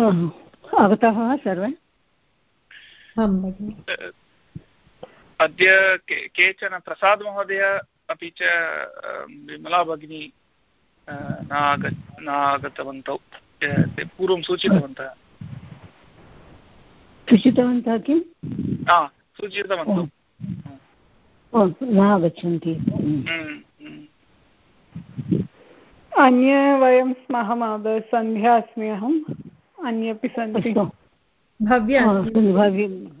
वा सर्वे। अद्य केचन प्रसाद् महोदय अपि च विमला भगिनी न आग न आगतवन्तौ ते पूर्वं सूचितवन्तः। सूचितवन्तः किं सूचितवन्तौ। न आगच्छन्ति हम्म, हम्म। वयं स्मः महोदय सन्ध्या अस्मि अहम्। अन्येपि सन्ति।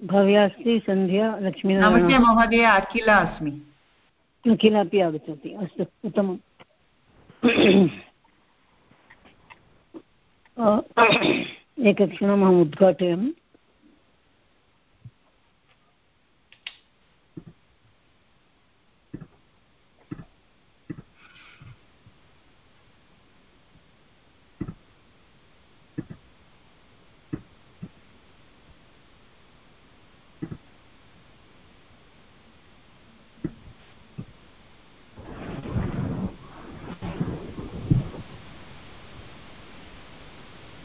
भव्या अस्ति सन्ध्या लक्ष्मी नमस्ते महोदय अखिला अस्मि। अखिला अपि आगच्छति। अस्तु उत्तमम्। एकक्षणम् अहम् उद्घाटयामि कः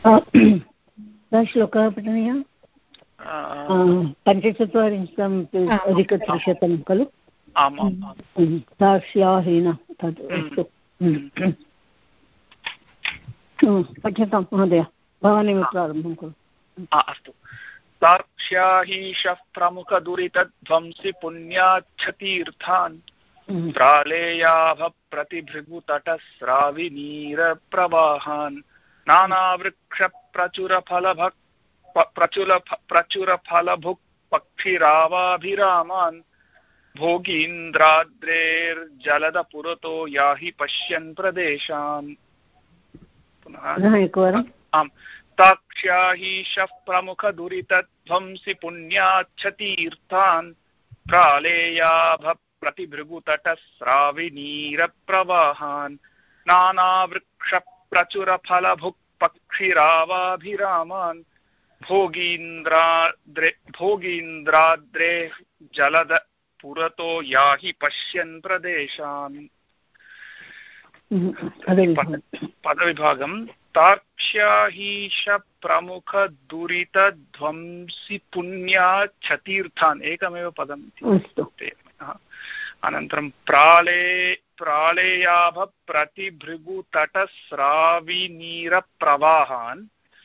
श्लोकः पठनीयः पञ्चचत्वारिंशत् अधिकत्रिशतं खलु? तार्ष्याहीन तद् अस्तु। पठ्यतां महोदय भवानेव प्रारम्भं करोतु अस्तु। तार्क्ष्याहीशः प्रमुखदुरितध्वंसि पुण्याच्छतीर्थान् प्रालेयाभप्रतिभृगुतटस्राविनीरप्रवाहान्। नानावृक्षप्रचुरफलभक् प्रचुर प्रचुरफलभुक् पक्षिरावाभिरामान् भोगीन्द्राद्रेर्जलदपुरतो याहि पश्यन् प्रदेशान्। पुनः एकवारम् आम्। ताक्ष्याहीशः प्रमुखदुरितध्वंसि पुण्याच्छतीर्थान् प्रालेयाभप्रतिभृगुतटस्राविनीरप्रवाहान्। नानावृक्ष प्रचुरफलभुक् पक्षिरावाभिरामान् भोगीन्द्राद्रे भोगीन्द्राद्रे जलद पुरतो याहि पश्यन् प्रदेशान्। पदविभागं तार्क्ष्याहीश प्रमुखदुरितध्वंसि पुण्या क्षतीर्थान् एकमेव पदम् इति। अनन्तरं प्राले प्राळेयाभ प्रतिभृगुतटस्राविनीरप्रवाहान्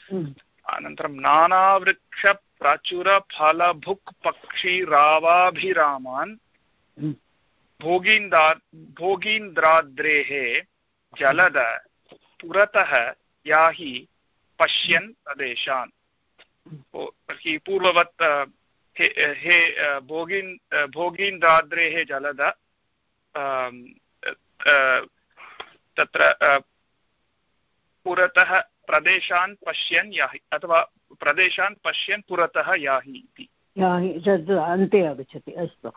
हम्म। अनन्तरं नानावृक्षप्रचुरफलभुक् पक्षिरावाभिरामान् हम्म। भोगीन्द्रा भोगीन्द्राद्रेः जलद पुरतः याहि पश्यन् प्रदेशान् तर्हि पूर्ववत् हे हे भोगीन् भोगीन्द्राद्रेः जलद तत्र पुरतः प्रदेशान् पश्यन् याहि अथवा प्रदेशान् पश्यन् पुरतः याहि इति। अन्ते आगच्छति अस्तु।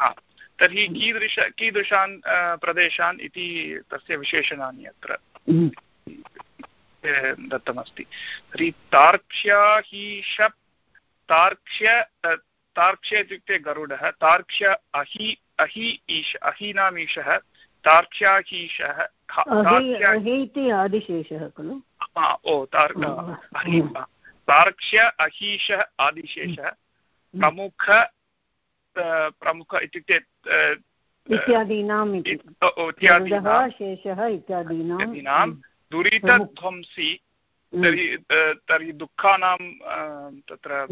तर्हि कीदृश कीदृशान् प्रदेशान् इति तस्य विशेषणानि अत्र हम्म। दत्तमस्ति। तर्हि तार्क्ष्या हि शप् तार्क्ष्य तार्क्ष्य इत्युक्ते गरुडः तार्क्ष्य अहि अहि ईश अहीनामीशः तार्क्ष्याहीशः इति आदिशेषः खलु? ओ तार्क्ष्य अहीशः आदिशेषः प्रमुख प्रमुख इत्युक्ते इत्यादीनाम् इत्यादीनां दुरितध्वंसि तर्हि तर्हि दुःखानां तत्र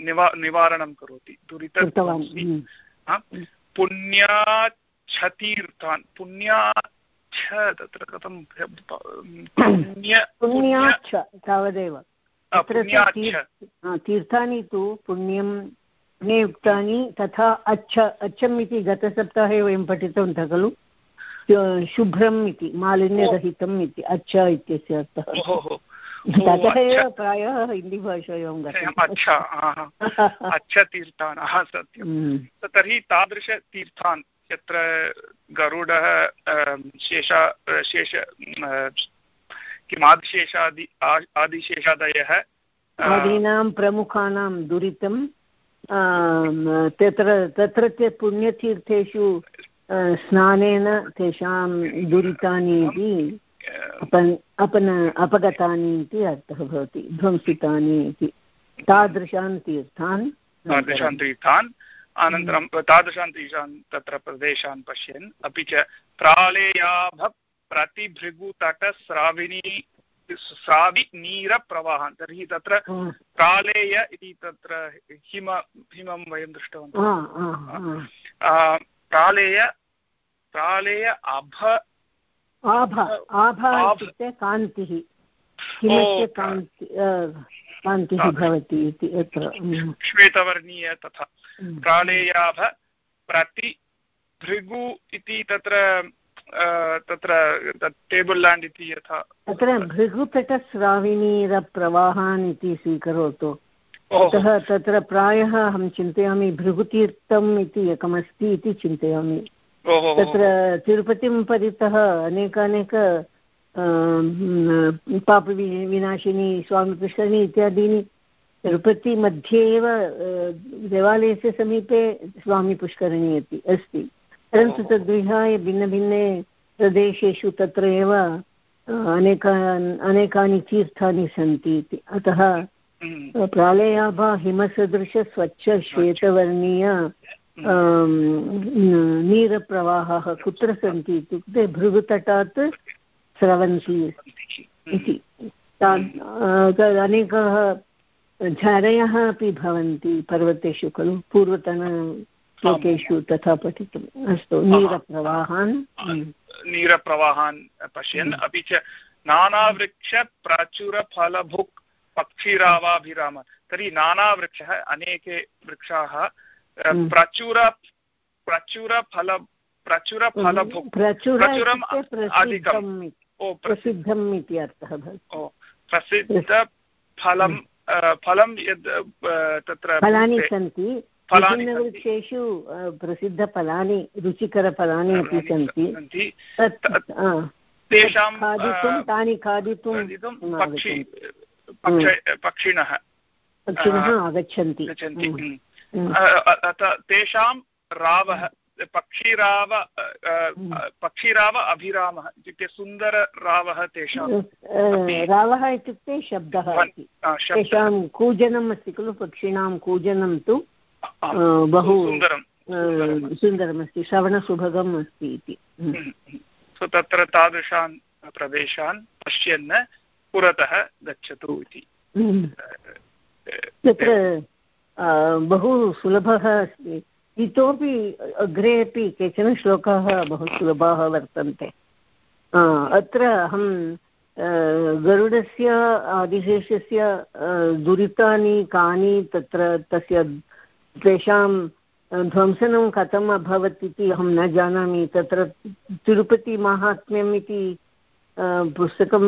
निवा निवारणं करोति। दुरितध्वंसि। पुण्यात् क्षतीर्थान्। पुण्याच्छ तत्र कथं पुण्याच्छ तावदेव। तीर्थानि तु पुण्यं पुण्ययुक्तानि तथा अच्छ अच्छम् इति गतसप्ताहे वयं पठितवन्तः खलु। शुभ्रम् इति मालिन्यरहितम् इति अच्छा इत्यस्य अर्थः। ततः एव प्रायः हिन्दीभाषायां अच्छतीर्थान् सत्यं हम्म। तर्हि तादृशतीर्थान् यत्र गरुडः शेषा शेष किम् आदिशेषादि आदिशेषादयः आदीनां प्रमुखानां दुरितं तत्र तत्रत्य पुण्यतीर्थेषु स्नानेन तेषां दुरितानि इति अपन अपगतानि इति अर्थः भवति ध्वंसितानि इति तादृशान् तीर्थान् तादृशान् तीर्थान् अनन्तरं तादृशान् तीर्थान् तत्र प्रदेशान् पश्यन्। अपि च प्रालेयाभ प्रतिभृगुतटस्राविणी स्राविनीरप्रवाहान्। तर्हि तत्र प्रालेय इति तत्र हिम हिमं वयं दृष्टवन्तः। प्रालेय प्रालेय अभ आभ आभ इत्युक्ते कान्तिः। हिमस्य कान्ति कान्तिः। भवति इति अत्र। श्वेतवर्णीय तथा। प्रालेयाभ प्रति भृगु इति तत्र तत्र टेबल् लेण्ड् इति यथा तत्र भृगुतटस्राविणीरप्रवाहान् इति स्वीकरोतु। अतः तत्र प्रायः अहं चिन्तयामि भृगुतीर्थम् इति एकमस्ति इति चिन्तयामि। तत्र तिरुपतिं परितः अनेकानेक पापविनाशिनी स्वामिपुष्करिणी इत्यादीनि तिरुपतिमध्ये एव देवालयस्य समीपे स्वामिपुष्करिणी इति अस्ति. परन्तु तद्विहाय भिन्नभिन्ने प्रदेशेषु तत्र एव अनेकान् अनेकानि तीर्थानि सन्ति इति. अतः हम्म। प्रालयाभा हिमसदृशस्वच्छ श्वेतवर्णीय नीरप्रवाहः कुत्र सन्ति इत्युक्ते भृगुतटात् स्रवन्ति इति. अनेकाः झरयः अपि भवन्ति पर्वतेषु खलु पूर्वतन श्लोकेषु तथा पठितुम् अस्तु नीरप्रवाहान्। नीरप्रवाहान् पश्यन्। अपि च नानावृक्षप्रचुरफलभुक् पक्षिरावाभिराम। तर्हि नानावृक्षः अनेके वृक्षाः प्रचुर प्रचुरफल प्रचुरफलभुक् प्रचुरम् अधिकम्। प्रसिद्धम् इति। अर्थः प्रसिद्धफलं फलं यद् तत्र फलानि सन्ति। विभिन्नवृक्षेषु प्रसिद्धफलानि रुचिकरफलानि अपि सन्ति। तेषां खादितुं तानि खादितुं पक्षिणः। पक्षिणः आगच्छन्ति। तेषां रावः पक्षिराव पक्षिराव अभिरामः इत्युक्ते सुन्दररावः तेषां रावः इत्युक्ते शब्दः तेषां कूजनम् अस्ति खलु पक्षिणां कूजनं तु बहु सुन्दरमस्ति श्रवणसुभगम् अस्ति इति. हम्म। तत्र तादृशान् प्रदेशान् पश्यन् पुरतः गच्छतु इति। तत्र बहु सुलभः अस्ति. इतोपि अग्रे अपि केचन श्लोकाः बहु सुलभाः वर्तन्ते। अत्र अहं गरुडस्य आदिशेषस्य दुरितानि कानि तत्र तस्य तेषां ध्वंसनं कथम् अभवत् इति अहं न जानामि। तत्र तिरुपतिमाहात्म्यम् इति पुस्तकं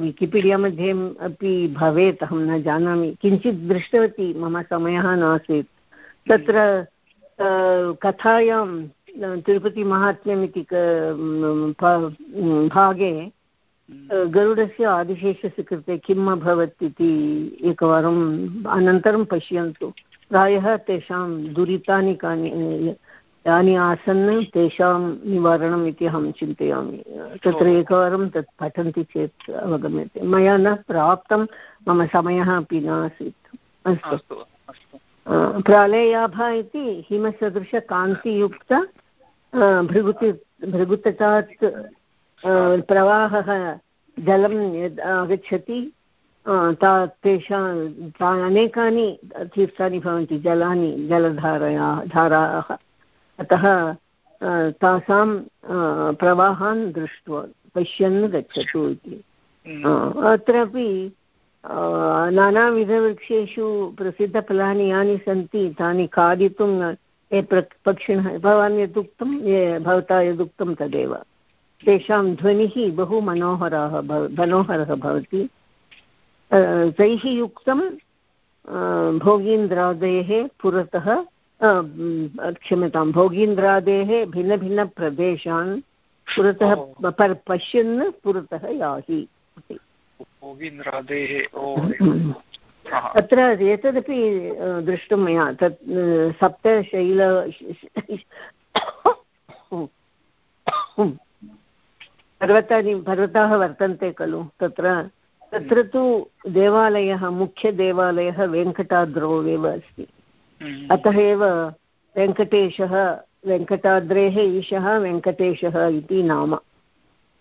विकिपीडिया मध्ये अपि भवेत्, अहं न जानामि। किञ्चित् दृष्टवती, मम समयः नासीत्। तत्र कथायां तिरुपतिमाहात्म्यम् इति भागे गरुडस्य आदिशेषस्य कृते किम् अभवत् इति एकवारम् अनन्तरं पश्यन्तु। प्रायः तेषां दुरितानि कानि यानि आसन् तेषां निवारणम् इति अहं चिन्तयामि। तत्र एकवारं तत् पठन्ति चेत् अवगम्यते। मया न प्राप्तं मम समयः अपि नासीत्। अस्तु। प्रालयाभा इति हिमसदृशकान्तियुक्त भृगुति भृगुतटात् प्रवाहः जलं यद् आगच्छति ता तेषां ता अनेकानि तीर्थानि भवन्ति जलानि जलधारया धाराः। अतः तासां प्रवाहान् दृष्ट्वा पश्यन् गच्छतु इति। अत्रापि नानाविधवृक्षेषु प्रसिद्धफलानि यानि सन्ति तानि खादितुं ये पक्षिणः भवान् यदुक्तं ये भवता यदुक्तं तदेव तेषां ध्वनिः बहु मनोहरः भव मनोहरः भवति तैः युक्तं भोगीन्द्रादेः पुरतः क्षम्यतां भोगीन्द्रादेः भिन्नभिन्नप्रदेशान् पुरतः पश्यन् पुरतः याहि अत्र एतदपि दृष्टं मया तत् सप्तशैल पर्वतानि पर्वताः वर्तन्ते खलु तत्र तत्र तु देवालयः मुख्यदेवालयः वेङ्कटाद्रौ एव अस्ति। हम्म। अतः एव वेङ्कटेशः वेङ्कटाद्रेः ईशः वेङ्कटेशः इति नाम।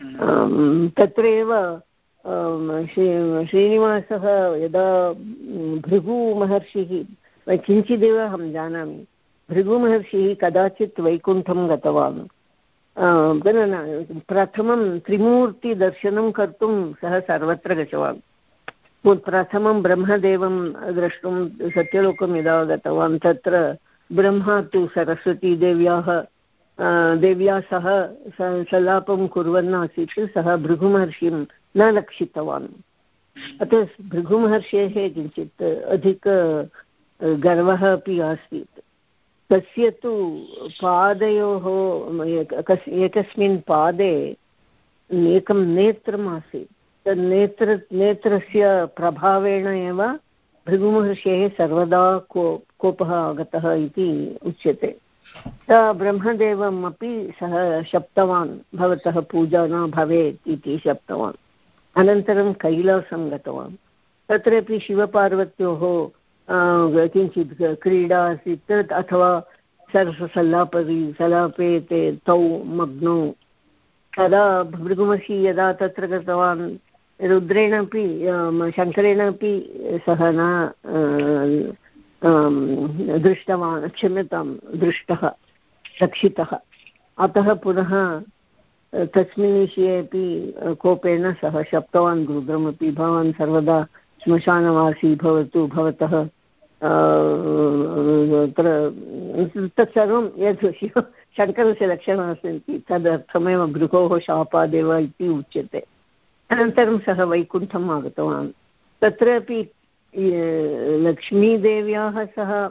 हम्म। तत्रैव श्रीनिवासः यदा भृगुमहर्षिः किञ्चिदेव अहं जानामि, भृगुमहर्षिः कदाचित् वैकुण्ठं गतवान्। प्रथमं त्रिमूर्तिदर्शनं कर्तुं सः सर्वत्र गतवान्। प्रथमं ब्रह्मदेवं द्रष्टुं सत्यलोकं यदा गतवान्, तत्र ब्रह्मा तु सरस्वतीदेव्याः देव्या सह सल्लापं कुर्वन् आसीत् सः भृगुमहर्षिं न लक्षितवान्। अतः भृगुमहर्षेः किञ्चित् अधिक गर्वः अपि आसीत्। तस्य तु पादयोः एकस्मिन् पादे एकं नेत्रम् आसीत् तद् नेत्र, नेत्रस्य प्रभावेण एव भृगुमहर्षेः सर्वदा को, कोपः आगतः इति उच्यते। ब्रह्मदेवम् अपि सः शप्तवान्, भवतः पूजा न भवेत् इति शप्तवान्। अनन्तरं कैलासं गतवान्। तत्रापि शिवपार्वत्योः किञ्चित् क्रीडा आसीत् अथवा सरसल्लापरि सलापे ते तौ मग्नौ। तदा भृगुमहर्षि यदा तत्र गतवान् रुद्रेण अपि शङ्करेण अपि सः न दृष्टवान्, क्षम्यतां, दृष्टः, रक्षितः। अतः पुनः तस्मिन् विषये अपि कोपेन सः शप्तवान् रुद्रमपि, भवान् सर्वदा श्मशानवासी भवतु, भवतः तत्सर्वं यत् शङ्करस्य लक्षणाः सन्ति तदर्थमेव भृगोः शापादेव इति उच्यते। अनन्तरं सः वैकुण्ठम् आगतवान्। तत्रापि लक्ष्मीदेव्याः सह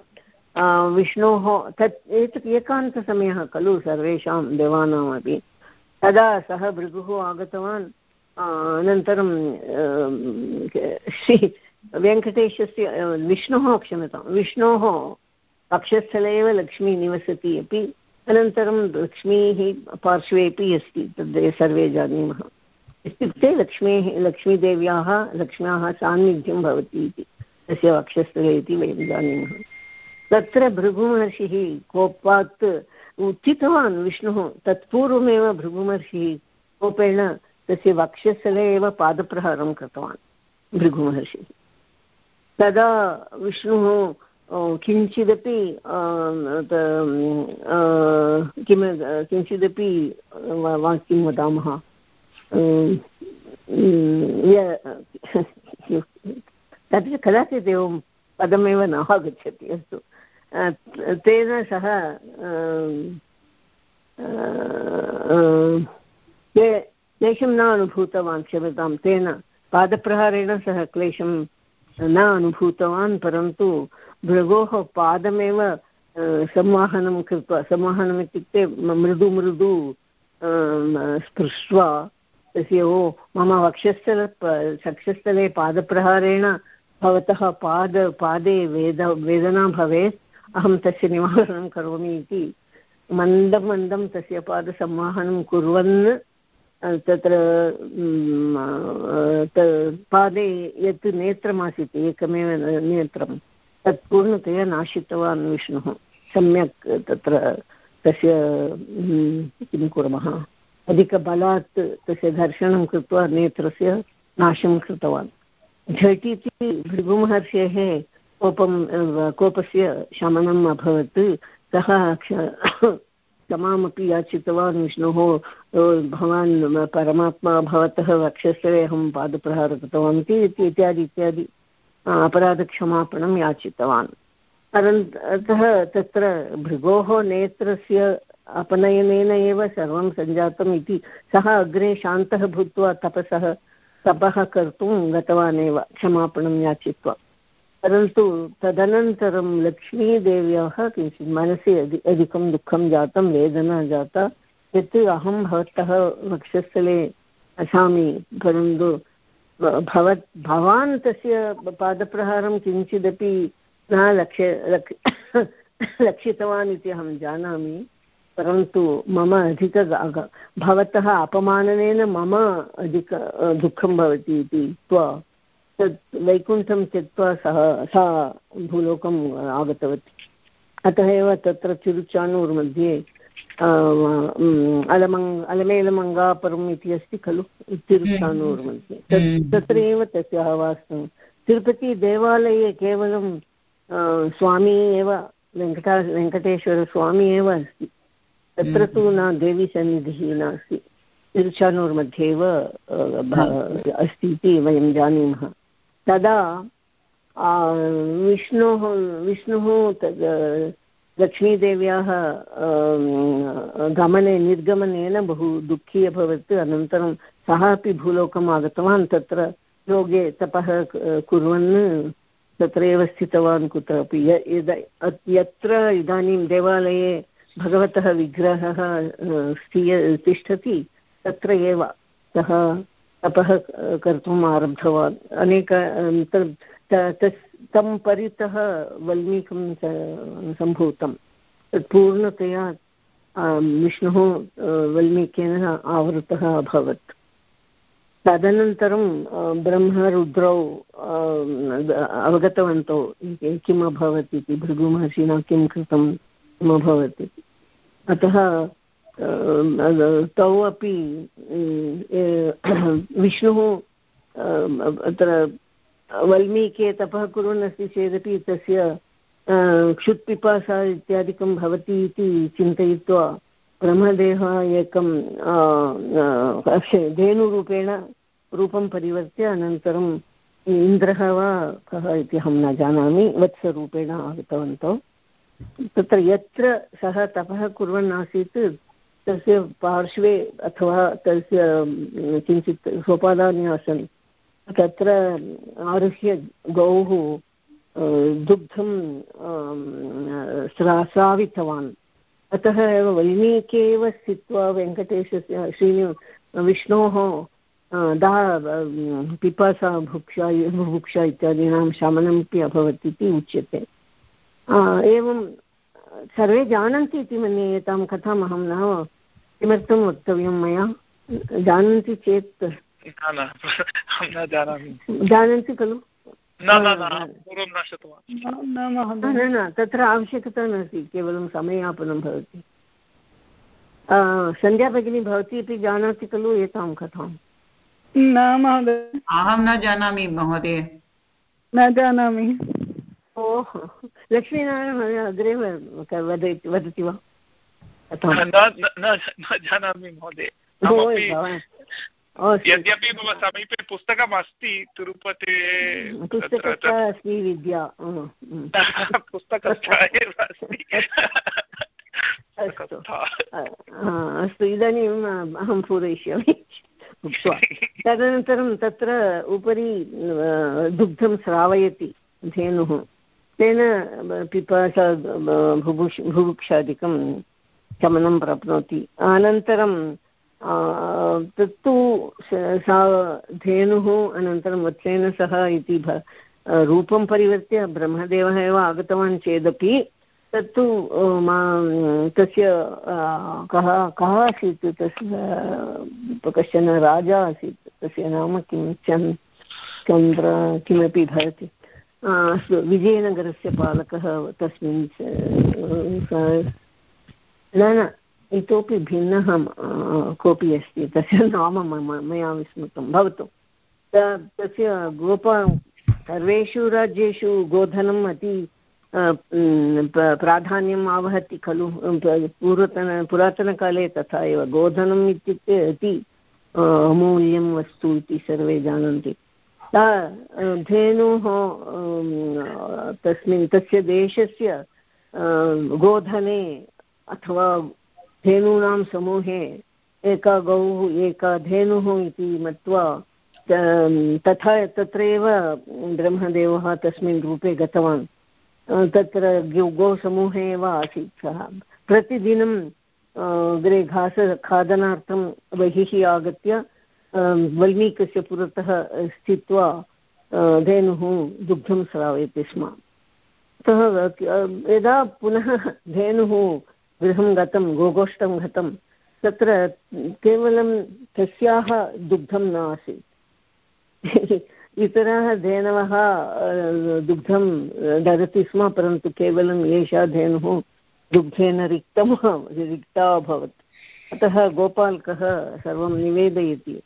विष्णोः, तत् एतत् एकान्तसमयः खलु सर्वेषां देवानामपि। तदा सः भृगुः आगतवान् अनन्तरं श्री वेङ्कटेशस्य विष्णोः क्षम्यतां विष्णोः पक्षस्थले एव लक्ष्मी निवसति अपि, अनन्तरं लक्ष्मीः पार्श्वेपि अस्ति, तद् सर्वे जानीमः। इत्युक्ते लक्ष्मीः, लक्ष्मीदेव्याः, लक्ष्म्याः सान्निध्यं भवति इति। तस्य वक्षस्थले इति वयं जानीमः। तत्र भृगुमहर्षिः कोपात् उत्थितवान् विष्णुः। तत्पूर्वमेव भृगुमहर्षिः कोपेण तस्य वक्षस्थले एव पादप्रहारं कृतवान् भृगुमहर्षिः। तदा विष्णुः किञ्चिदपि किं किञ्चिदपि किं वदामः। तत्र कदाचित् एवं पदमेव न आगच्छति, अस्तु। तेन सह क्लेशं न अनुभूतवान् क्षम्यतां, तेन पादप्रहारेण सह क्लेशं न अनुभूतवान्, परन्तु भृगोः पादमेव संवाहनं कृत्वा, संवाहनम् इत्युक्ते मृदु मृदु स्पृष्ट्वा, तस्य ओ, मम वक्षस्थल वक्षस्थले पादप्रहारेण भवतः पाद, पादे वेद, वेदना भवेत्, अहं तस्य निवारणं करोमि इति। मन्दं मन्दं तस्य पादसंवाहनं कुर्वन् तत्र पादे यत् नेत्रमासीत्, एकमेव नेत्रं, तत् पूर्णतया नाशितवान् विष्णुः। सम्यक् तत्र तस्य किं कुर्मः? अधिकबलात् तस्य दर्शनं कृत्वा नेत्रस्य नाशं कृतवान्। झटिति भृगुमहर्षेः कोपं कोपस्य शमनम् अभवत्। सः क्षमामपि याचितवान् विष्णोः। भवान् परमात्मा भवतः वक्षस्थले अहं पादप्रहारं कृतवान् इति, इत्यादि इत्यादि अपराधक्षमापणं याचितवान्। अतः तत्र भृगोः नेत्रस्य अपनयनेन एव सर्वं सञ्जातम् इति सः अग्रे शान्तः भूत्वा तपसः तपः कर्तुं गतवान् एव, क्षमापणं याचित्वा। परन्तु तदनन्तरं लक्ष्मीदेव्याः किञ्चित् मनसि अधि, अधिकं दुःखं जातं, वेदना जाता, यत् अहं भवतः वक्षस्थले असामि परन्तु भवत्, भवान् तस्य पादप्रहारं किञ्चिदपि न लक्ष्य लक् लक्षितवान् इति अहं जानामि। परन्तु मम अधिक भवतः अपमाननेन मम अधिक दुःखं भवति इति उक्त्वा तत् वैकुण्ठं त्यक्त्वा सः सा भूलोकम् आगतवती। अतः एव तत्र तिरुचानूर् मध्ये अलमङ् अलमेलमङ्गापुरम् इति अस्ति खलु तिरुचानूर् मध्ये। तत् तत्र एव तस्याः वास्तवं तिरुपतिदेवालये केवलं स्वामी एव वेङ्कटा वेङ्कटेश्वरस्वामी एव अस्ति। तत्र तु न देवीसन्निधिः नास्ति। तिरुचानूर् मध्ये एव अस्ति इति वयं जानीमः। तदा विष्णोः विष्णुः तद् लक्ष्मीदेव्याः गमने निर्गमनेन बहु दुःखी अभवत्। अनन्तरं सः अपि भूलोकम् आगतवान्। तत्र योगे तपः कुर्वन् तत्रैव स्थितवान् कुत्रापि यत्र इदानीं देवालये भगवतः विग्रहः स्थीय, तिष्ठति, तत्र एव सः तपः कर्तुम् आरब्धवान्। अनेक तं परितः वल्मीकं सम्भूतं। पूर्णतया विष्णुः वल्मीकेन आवृतः अभवत्। तदनन्तरं ब्रह्मरुद्रौ अवगतवन्तौ किम् अभवत् इति भृगुमहर्षिणा किं कृतं। अभवत् इति अतः तौ अपि विष्णुः अत्र वल्मीके तपः कुर्वन् अस्ति चेदपि तस्य क्षुत्पिपासा इत्यादिकं भवति इति चिन्तयित्वा ब्रह्मदेवः एकं धेनुरूपेण रूपं परिवर्त्य अनन्तरम् इन्द्रः वा कः इति अहं न जानामि, वत्सरूपेण आगतवन्तौ। तत्र यत्र सः तपः कुर्वन् आसीत्, तस्य पार्श्वे अथवा तस्य किञ्चित् सोपादानि आसन्। तत्र आरुह्य गौः दुग्धं स्रावितवान्। अतः एव वल्मीके एव स्थित्वा वेङ्कटेशस्य, श्रीनि, विष्णोः दा पिपासा, भुक्षा बुभुक्षा इत्यादीनां शमनमपि अभवत् इति उच्यते। एवं सर्वे जानन्ति इति मन्ये एतां कथाम् अहं न। किमर्थं वक्तव्यं मया? जानन्ति चेत् जानन्ति खलु? न न तत्र आवश्यकता नास्ति केवलं समयापनं भवति। सन्ध्या भगिनी भवती अपि जानाति खलु एतां कथां? न महोदय। अहं न जानामि महोदय। न जानामि। ओहो लक्ष्मीनारायण अग्रे वदति वदति वा न जानामि महोदय यद्यपि मम समीपे पुस्तकम् अस्ति तिरुपति अस्ति विद्या पुस्तकस्य एव अस्ति अस्तु इदानीम् अहं पूरयिष्यामि उक्त्वा तदनन्तरं तत्र उपरि दुग्धं स्रावयति धेनुः तेन पिपासा बुभुक्ष बुभुक्षादिकं शमनं प्राप्नोति। अनन्तरं तत्तु सा धेनुः अनन्तरं वत्सेन सह इति रूपं परिवर्त्य ब्रह्मदेवः एव आगतवान् चेदपि, तत्तु मा, तस्य कः कः आसीत्, तस्य कश्चन राजा आसीत्, तस्य नाम किं? चन् चन्द्र, किमपि भवति। अस्तु, विजयनगरस्य पालकः तस्मिन् न न, इतोपि भिन्नः कोऽपि अस्ति, तस्य नाम मया विस्मृतं, भवतु। तस्य गोपा, सर्वेषु राज्येषु गोधनम् अति प्राधान्यम् आवहति, खलु पूर्वतन, पुरातनकाले तथा एव, गोधनम् इत्युक्ते अति अमूल्यं वस्तु इति सर्वे जानन्ति। धेनुः तस्मिन्, तस्य देशस्य गोधने अथवा धेनूनां समूहे एका गौः, एका धेनुः इति मत्वा तथा तत्रैव ब्रह्मदेवः तस्मिन् रूपे गतवान्। तत्र गोसमूहे एव आसीत् सः। प्रतिदिनं अग्रे घास, खादनार्थं बहिः आगत्य वल्मीकस्य पुरतः स्थित्वा धेनुः दुग्धं स्रावयति स्म। अतः यदा पुनः धेनुः गृहं गतं, गोगोष्ठं गतं, तत्र केवलं तस्याः दुग्धं न आसीत् इतराः धेनवः दुग्धं ददति स्म, परन्तु केवलं एषा धेनुः दुग्धेन रिक्तं रिक्ता अभवत्। अतः गोपालकः सर्वं निवेदयति।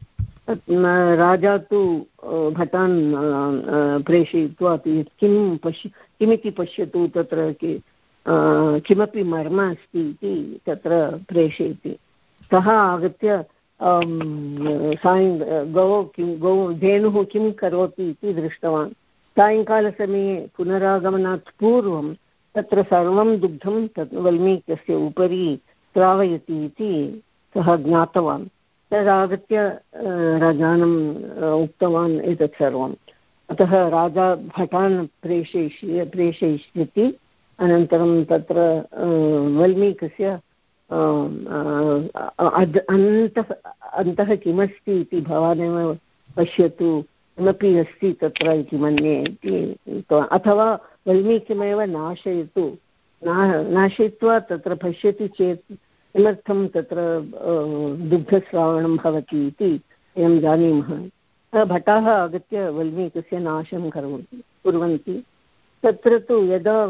राजा तु भटान् प्रेषयित्वा अपि किं पश्य, किमिति पश्यतु तत्र कि किमपि मर्म अस्ति इति तत्र प्रेषयति। सः आगत्य सायं, गौ किं, गौ, धेनुः किं करोति इति दृष्टवान्। सायङ्कालसमये पुनरागमनात् पूर्वं तत्र सर्वं दुग्धं तत् वल्मीकस्य उपरि श्रावयति इति सः ज्ञातवान्। तदागत्य राजानम् उक्तवान् एतत् सर्वम्। अतः राजा भटान् प्रेषयिष्य, प्रेषयिष्यति। अनन्तरं तत्र वल्मीकस्य अन्तः अन्तः किमस्ति इति भवानेव पश्यतु। किमपि अस्ति तत्र इति मन्ये इति अथवा वल्मीकिमेव नाशयतु। ना, नाशयित्वा तत्र पश्यति चेत् किमर्थं तत्र दुग्धश्रावणं भवति इति वयं जानीमः। भटाः आगत्य वल्मीकस्य नाशं करोति, कुर्वन्ति। तत्र तु यदा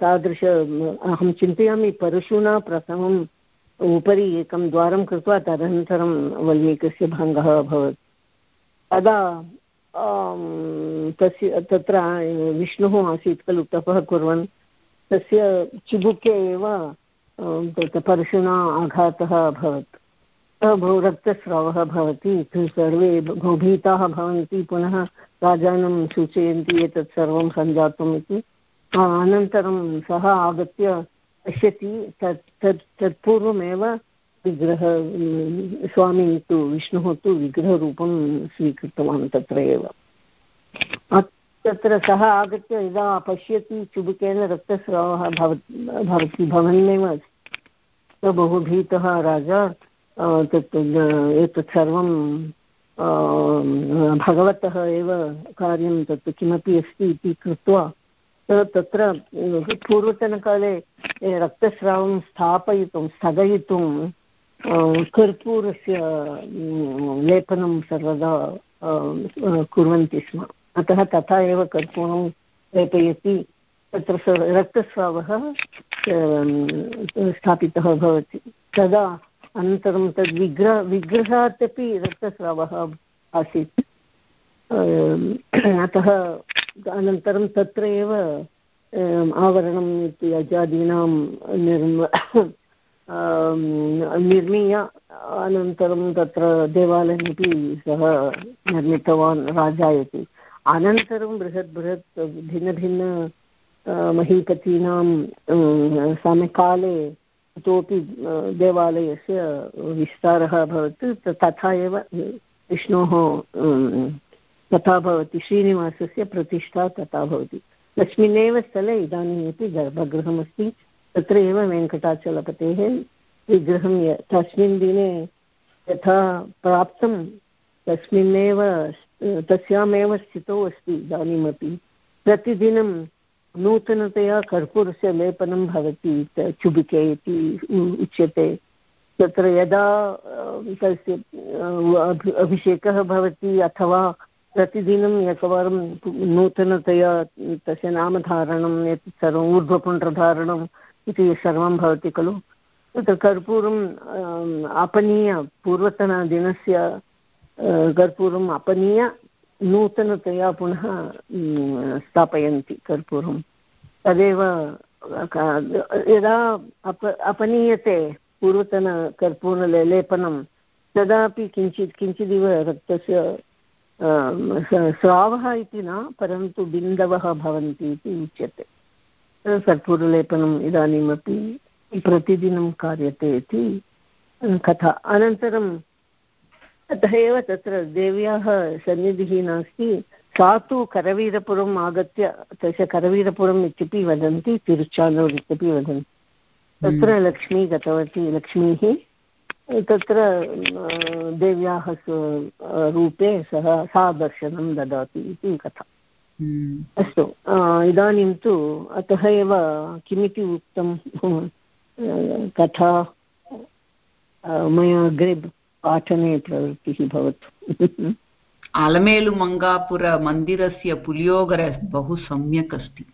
तादृश, अहं चिन्तयामि परशुना प्रथमम् उपरि एकं द्वारं कृत्वा तदनन्तरं वल्मीकस्य भङ्गः अभवत्। तदा तस्य, तत्र विष्णुः आसीत् खलु, तपः कुर्वन्। तस्य चिबुके एव परशुना आघातः अभवत्। बहु रक्तस्रावः भवति सर्वे भीताः भवन्ति, पुनः राजानं सूचयन्ति एतत् सर्वं सञ्जातम् इति। अनन्तरं सः आगत्य पश्यति, तत् तत्, तत्पूर्वमेव विग्रह स्वामी तु, विष्णुः तु विग्रहरूपं स्वीकृतवान् तत्र एव। तत्र सः आगत्य यदा पश्यति, चुबुकेन रक्तस्रावः भवति, भवन्नेव बहु भीतः राजा तत् एतत् सर्वं भगवतः एव कार्यं तत् किमपि अस्ति इति कृत्वा तत्र पूर्वतनकाले रक्तस्रावं स्थापयितुं, स्थगयितुं कर्पूरस्य लेपनं सर्वदा कुर्वन्ति स्म। अतः तथा एव कर्पूरं लेपयति। तत्र रक्तस्रावः स्थापितः भवति। तदा अनन्तरं तद् विग्रह विग्रहात् अपि रक्तस्रावः आसीत्। अतः अनन्तरं तत्र एव आवरणम् इति अजादीनां निर्म निर्मीय अनन्तरं तत्र देवालयमपि सः निर्मितवान् राजा इति अनन्तरं बृहत् बृहत् भिन्नभिन्न महीपतीनां समकाले इतोपि देवालयस्य विस्तारः अभवत् तथा एव विष्णोः तथा भवति, श्रीनिवासस्य प्रतिष्ठा तथा भवति। तस्मिन्नेव स्थले इदानीमपि गर्भगृहमस्ति, तत्र एव वेङ्कटाचलपतेः विग्रहं तस्मिन् दिने यथा प्राप्तं, तस्मिन्नेव तस्यामेव स्थितौ अस्ति इदानीमपि। प्रतिदिनं नूतनतया कर्पूरस्य लेपनं भवति चुबिके इति उच्यते। तत्र यदा तस्य अभिषेकः भवति अथवा प्रतिदिनम् एकवारं नूतनतया तस्य नामधारणम् एतत् सर्वम् ऊर्ध्वपुण्ड्रधारणम् इति सर्वं भवति खलु। तत्र कर्पूरम् आपनीय पूर्वतनदिनस्य कर्पूरम् अपनीय नूतनतया पुनः स्थापयन्ति कर्पूरं। तदेव यदा अप, अपनीयते पूर्वतनकर्पूरले लेपनं तदापि किञ्चित्, किञ्चिदिव रक्तस्य स्रावः इति न, परन्तु बिन्दवः भवन्ति इति उच्यते। कर्पूरलेपनम् इदानीमपि प्रतिदिनं कार्यते इति कथा। अनन्तरं अतः एव तत्र देव्याः सन्निधिः नास्ति सा तु करवीरपुरम् आगत्य तस्य करवीरपुरम् इत्यपि वदन्ति तिरुचानूर् इत्यपि वदन्ति तत्र हम्म। लक्ष्मी गतवती लक्ष्मीः तत्र देव्याः रूपे सः सा दर्शनं ददाति इति कथा हम्म। अस्तु इदानीं तु अतः एव किमिति उक्तं कथा मया अग्रे पाठने प्रवृत्तिः भवतु। आलमेलुमङ्गापुरमन्दिरस्य पुलियोगरे बहु सम्यक् अस्ति।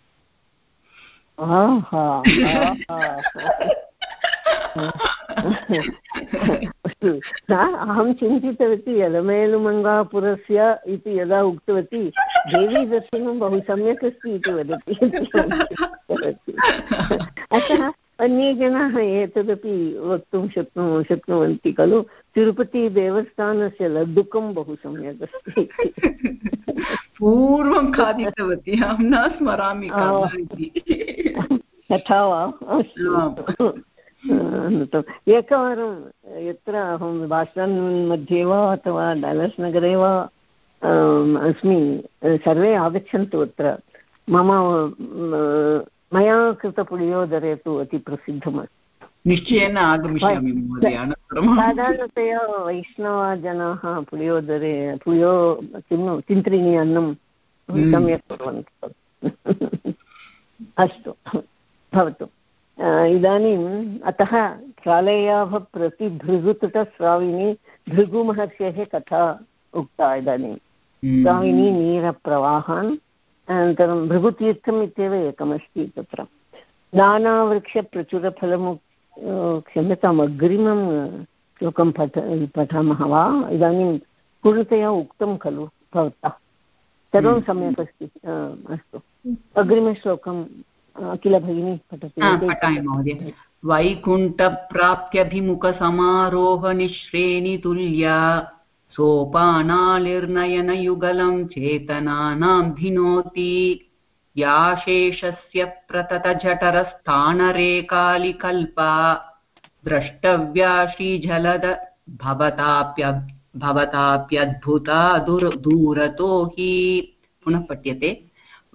अहं चिन्तितवती अलमेलुमङ्गापुरस्य इति यदा उक्तवती देवीदर्शनं बहु सम्यक् अस्ति इति वदति। अतः अन्ये जनाः एतदपि वक्तुं शक्नु शक्नुवन्ति खलु? तिरुपतिदेवस्थानस्य लड्डुकं बहु सम्यक् अस्ति पूर्वं खादितवती अहं न स्मरामि तथा वा? अस्तु. एकवारं यत्र अहं बास्टन् मध्ये वा अथवा डालस् नगरे वा अस्मि सर्वे आगच्छन्तु अत्र. मम मया कृतपुलियोदरे तु अति प्रसिद्धमस्ति निश्चयेन आगमिष्यामि साधारणतया वैष्णवजनाः पुलियोदरे पुलियो किं तिन्त्रिणी अन्नं हम्म। सम्यक् कुर्वन्ति अस्तु भवतु इदानीम् अतः कालयाः प्रति भृगुमहर्षेः कथा उक्ता इदानीं हम्म। स्वामिनी नीरप्रवाहान् अनन्तरं भृगुतीर्थम् इत्येव एकमस्ति तत्र। नानावृक्षप्रचुरफलमु क्षम्यताम् अग्रिमं श्लोकं पठ पठामः वा? इदानीं पूर्णतया उक्तं खलु भवता। सर्वं हम्म। सम्यक् अस्ति अस्तु। अग्रिमश्लोकं किल भगिनी पठति। वैकुण्ठप्राप्त्यभिमुखसमारोहनिःश्रेणितुल्या सोपानालिर्नयनयुगलं चेतनानां धिनोति। याशेषस्य प्रततजठरस्थानरेकालिकल्पा। द्रष्टव्या श्रीजलद भवताप्य भवताप्यद्भुता दुर् दूरतो हि। पुनः पठ्यते।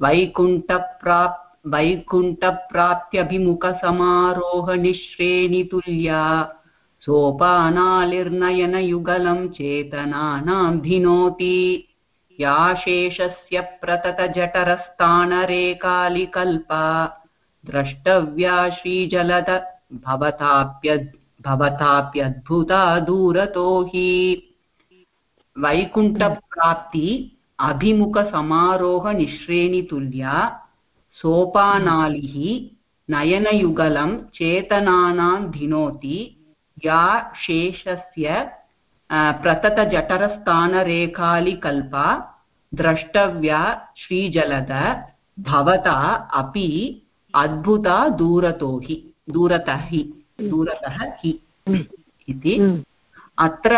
वैकुण्ठप्राप् वैकुण्ठप्राप्त्यभिमुखसमारोहनिःश्रेणितुल्या। सोपानालिर्नयनयुगलं चेतनानां धिनोति। या शेषस्य प्रततजठरस्थानरेकालिकल्पा द्रष्टव्या श्रीजलद भवताप्य भवताप्यद्भुता दूरतो हि। वैकुण्ठप्राप्ति, अभिमुखसमारोहनिःश्रेणितुल्या, सोपानालिः नयनयुगलं चेतनानां धिनोति। या शेषस्य प्रततजठरस्थानरेखालिकल्पा द्रष्टव्या श्रीजलद भवता अपि अद्भुता दूरतो हि दूरतः हि दूरतः हि इति अत्र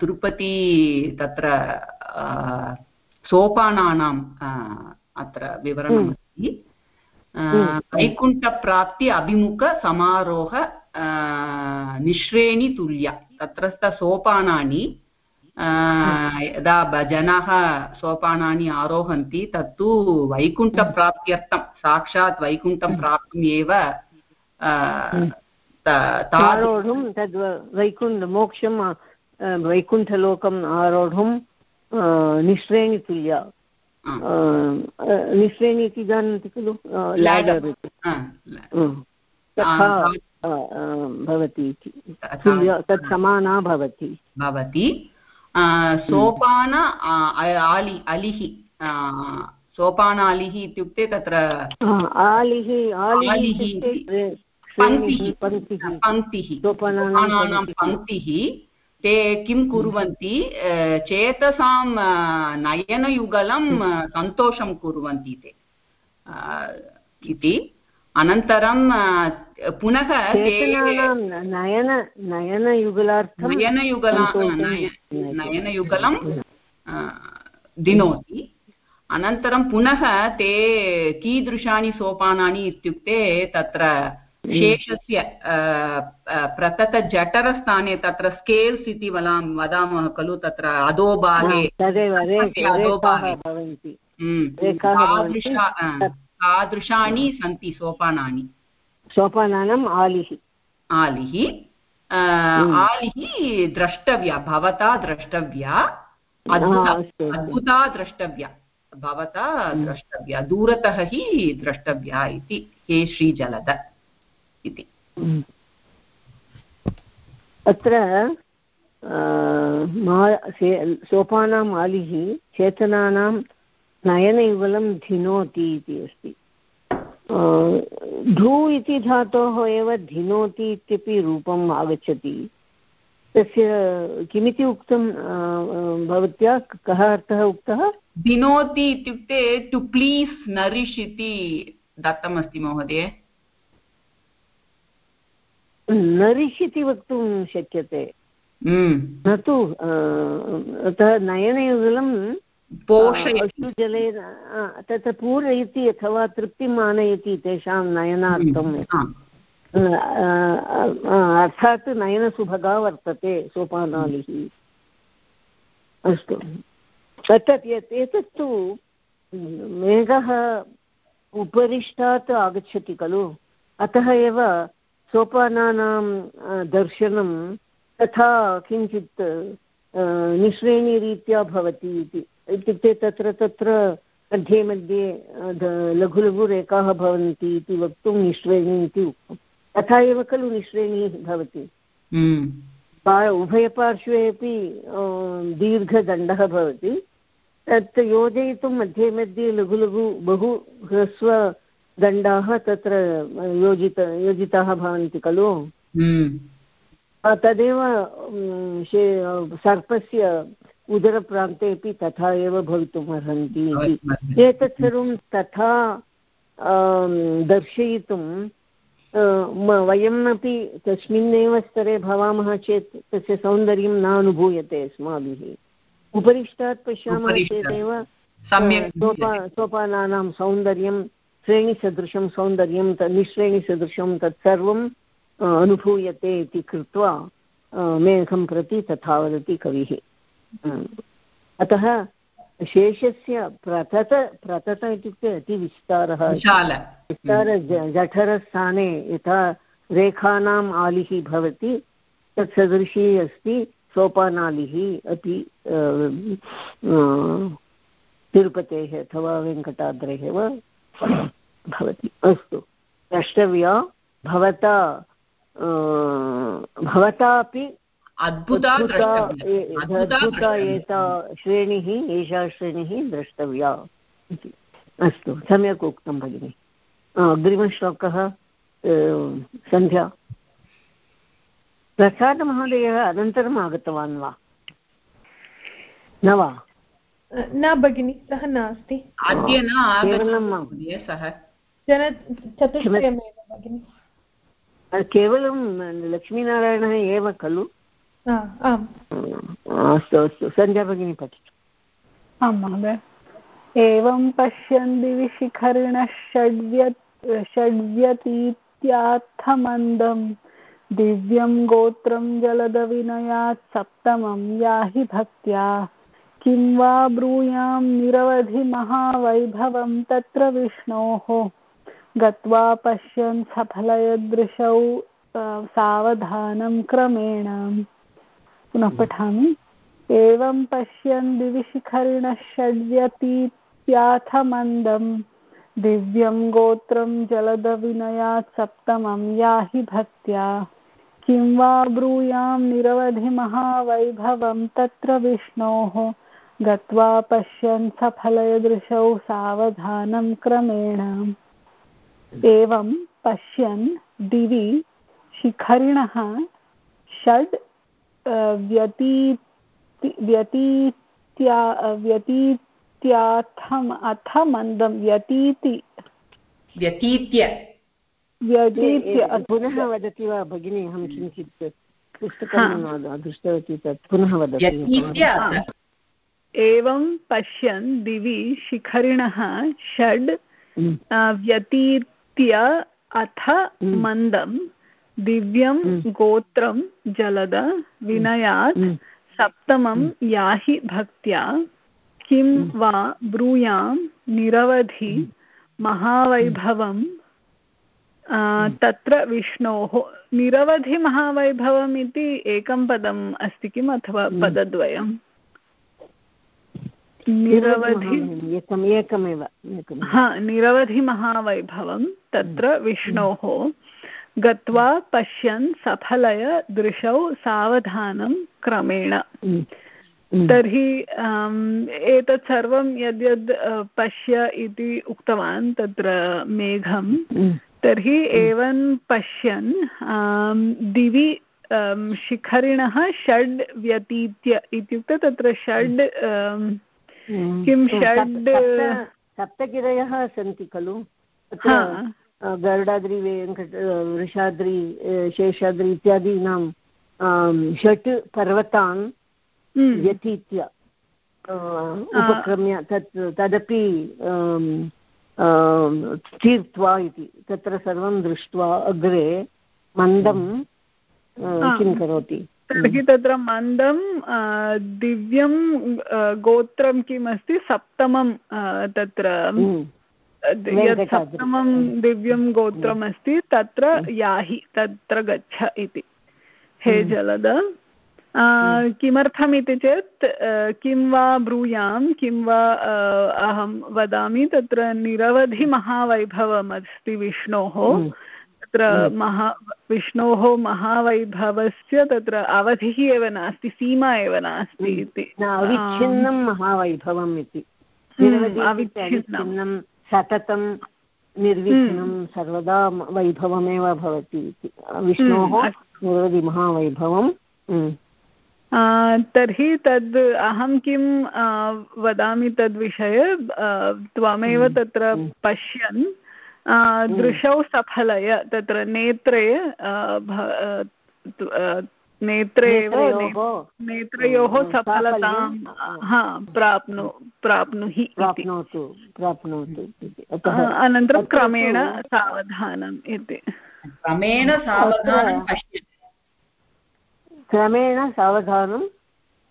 तिरुपति तत्र सोपानानाम् अत्र विवरणमस्ति। वैकुण्ठप्राप्ति अभिमुखसमारोह निःश्रेणितुल्य तत्रस्थसोपानानि यदा जनाः सोपानानि आरोहन्ति तत्तु वैकुण्ठप्राप्त्यर्थं साक्षात् वैकुण्ठं प्राप्तुम् एव आरोढुं तद् वैकुण्ठ मोक्षं वैकुण्ठलोकम् आरोढुं निःश्रेणितुल्य निःश्रेणि इति जानन्ति खलु? तथा भवति। इति तत् समाना भवति। भवति। सोपान आलि अलिः सोपानालिः इत्युक्ते तत्र आलिः आलिः पङ्क्तिः पङ्क्तिः। सोपानानां पङ्क्तिः। ते किं कुर्वन्ति? चेतसां नयनयुगलं सन्तोषं कुर्वन्ति ते। इति। अनन्तरं पुनः नयन नयनयुगलार्थं नयनयुगला दिनोति। अनन्तरं पुनः ते कीदृशानि सोपानानि इत्युक्ते तत्र शेषस्य प्रततजठरस्थाने तत्र स्केल्स् इति वदाम वदामः खलु तत्र अधोभागे अधोभागे तादृशानि सन्ति सोपानानि। सोपानानाम् आलिः। आलिः। आलिः द्रष्टव्या भवता द्रष्टव्या अद्भुता द्रष्टव्या भवता द्रष्टव्या दूरतः हि द्रष्टव्या इति हे श्रीजलद इति। अत्र सोपानाम् आलिः चेतनानां नयनयुगलं धिनोति इति अस्ति। धू इति धातोः एव धिनोति इत्यपि रूपम् आगच्छति। तस्य किमिति उक्तं भवत्या? कः अर्थः उक्तः? धिनोति इत्युक्ते टु प्लीस् नरिश् इति दत्तमस्ति महोदय। नरिश् इति वक्तुं शक्यते। हम्म। न तु अतः नयनयुगलं अश्रुजलेन तत्र पूरयति अथवा तृप्तिम् आनयति तेषां नयनार्थम् अर्थात् नयनसुभगा वर्तते सोपानालिः अस्तु। तत् एतत्तु मेघः उपरिष्टात् आगच्छति खलु। अतः एव सोपानानां दर्शनं तथा किञ्चित् निःश्रेणीरीत्या भवति इति। इत्युक्ते तत्र तत्र मध्ये मध्ये लघु लघु रेखाः भवन्ति इति वक्तुं निःश्रेणी इति उक्तं तथा एव खलु निःश्रेणीः भवति हम्म। उभयपार्श्वे अपि दीर्घदण्डः भवति तत् योजयितुं मध्ये मध्ये लघु लघु बहु ह्रस्वदण्डाः तत्र योजित योजिताः भवन्ति खलु हम्म। तदेव सर्पस्य उदरप्रान्ते अपि तथा एव भवितुम् अर्हन्ति इति एतत् सर्वं तथा दर्शयितुं वयमपि तस्मिन्नेव स्तरे भवामः चेत् तस्य सौन्दर्यं न अनुभूयते अस्माभिः। उपरिष्टात् पश्यामः चेदेव सोपा सोपानानां सौन्दर्यं श्रेणिसदृशं सौन्दर्यं निःश्रेणिसदृशं तत्सर्वम् अनुभूयते इति कृत्वा मेघं प्रति तथा वदति कविः। अतः शेषस्य प्रतत प्रतत इत्युक्ते अतिविस्तारः विस्तार जठरस्थाने यथा रेखानाम् आलिः भवति तत्सदृशी अस्ति सोपानालिः अपि तिरुपतेः अथवा वेङ्कटाद्रेः वा भवति। अस्तु। द्रष्टव्या भवता भवतापि अद्भुता अद्भुता एता श्रेणिः एषा श्रेणिः द्रष्टव्या इति। अस्तु सम्यक् उक्तं भगिनि। अग्रिमश्लोकः सन्ध्या। प्रसादमहोदयः अनन्तरम् आगतवान् वा? न वा? न भगिनि सः नास्ति। अद्य न केवलं सः। चतुष्टयमेव भगिनि। केवलं लक्ष्मीनारायणः एव खलु। अस्तु अस्तु सन्ध्या भगिनी पठतु आं महोदय एवं पश्यन् दिवि शिखरिणः षड्व्यत् षड्व्यतीत्यार्थमन्दं दिव्यं गोत्रं जलदविनयात् सप्तमं याहि भक्त्या किं वा ब्रूयां निरवधिमहावैभवं तत्र विष्णोः गत्वा पश्यन् सफलयदृशौ सावधानं क्रमेण. पुनः पठामि। एवं पश्यन् दिविशिखरिणः षड्व्यतीत्याथ मन्दं दिव्यं गोत्रं जलदविनयात् सप्तमं याहि भक्त्या। किं वा ब्रूयां निरवधिमहावैभवं तत्र विष्णोः। गत्वा पश्यन् सफलयदृशौ सावधानं क्रमेण। एवं पश्यन् दिवि शिखरिणः षड् व्यतीति व्यतीत्या व्यतीत्याथम् अथ मन्दं व्यतीति। व्यतीत्य। व्यतीत्य पुनः वदति वा भगिनी? अहं किञ्चित् पुस्तकं दृष्टवती तत्। पुनः वदति एवं पश्यन् दिवि शिखरिणः षड् व्यतीत्य अथ मन्दं दिव्यं हम्म। गोत्रं जलद विनयात् हम्म। सप्तमं हम्म। याहि भक्त्या किं वा ब्रूयां निरवधि महावैभवं तत्र विष्णोः। निरवधि महावैभवम् इति एकं पदम् अस्ति किम् अथवा पदद्वयम्? निरवधि एकमेव हा निरवधि महावैभवं तत्र विष्णोः। गत्वा पश्यन् सफलय दृशौ सावधानं क्रमेण। तर्हि एतत् सर्वं यद्यद् पश्य इति उक्तवान् तत्र मेघं तर्हि एवं पश्यन् दिवि शिखरिणः षड् व्यतीत्य इत्युक्ते तत्र षड् किं षड् सप्तगिरयः सन्ति खलु? गरुडाद्रि वेङ्कट वृषाद्रि शेषाद्रि इत्यादीनां षट् पर्वतान् हम्म। व्यतीत्य उपक्रम्य तत् तदपि तीर्त्वा इति तत्र सर्वं दृष्ट्वा अग्रे मन्दं किं करोति? तर्हि तत्र मन्दं दिव्यं गोत्रं किम् अस्ति सप्तमं तत्र हम्म। यत् सप्तमं दिव्यं गोत्रम् अस्ति तत्र हम्म। याहि तत्र गच्छ इति। हे जलद। किमर्थमिति चेत् किं वा ब्रूयां किं वा अहं वदामि तत्र निरवधिमहावैभवमस्ति विष्णोः। हम्म। तत्र हम्म। महा विष्णोः महावैभवस्य तत्र अवधिः एव नास्ति सीमा एव नास्ति हम्म। इति। अविच्छिन्नं महावैभवम् इति। अविच्छिन्नं सततं निर्विघ्नं सर्वदा वैभवमेव भवति इति। विष्णोः निरवधिमहावैभवं तर्हि तद् अहं किं वदामि तद्विषये त्वमेव हम्म, तत्र हम्म। पश्यन्। हम्म। दृशौ सफलय तत्र नेत्रे नेत्रे एव नेत्रयोः सफलतां हा प्राप्नु प्राप्नुहि अनन्तरं क्रमेण सावधानम् इति। क्रमेण सावधानं पश्यति क्रमेण सावधानं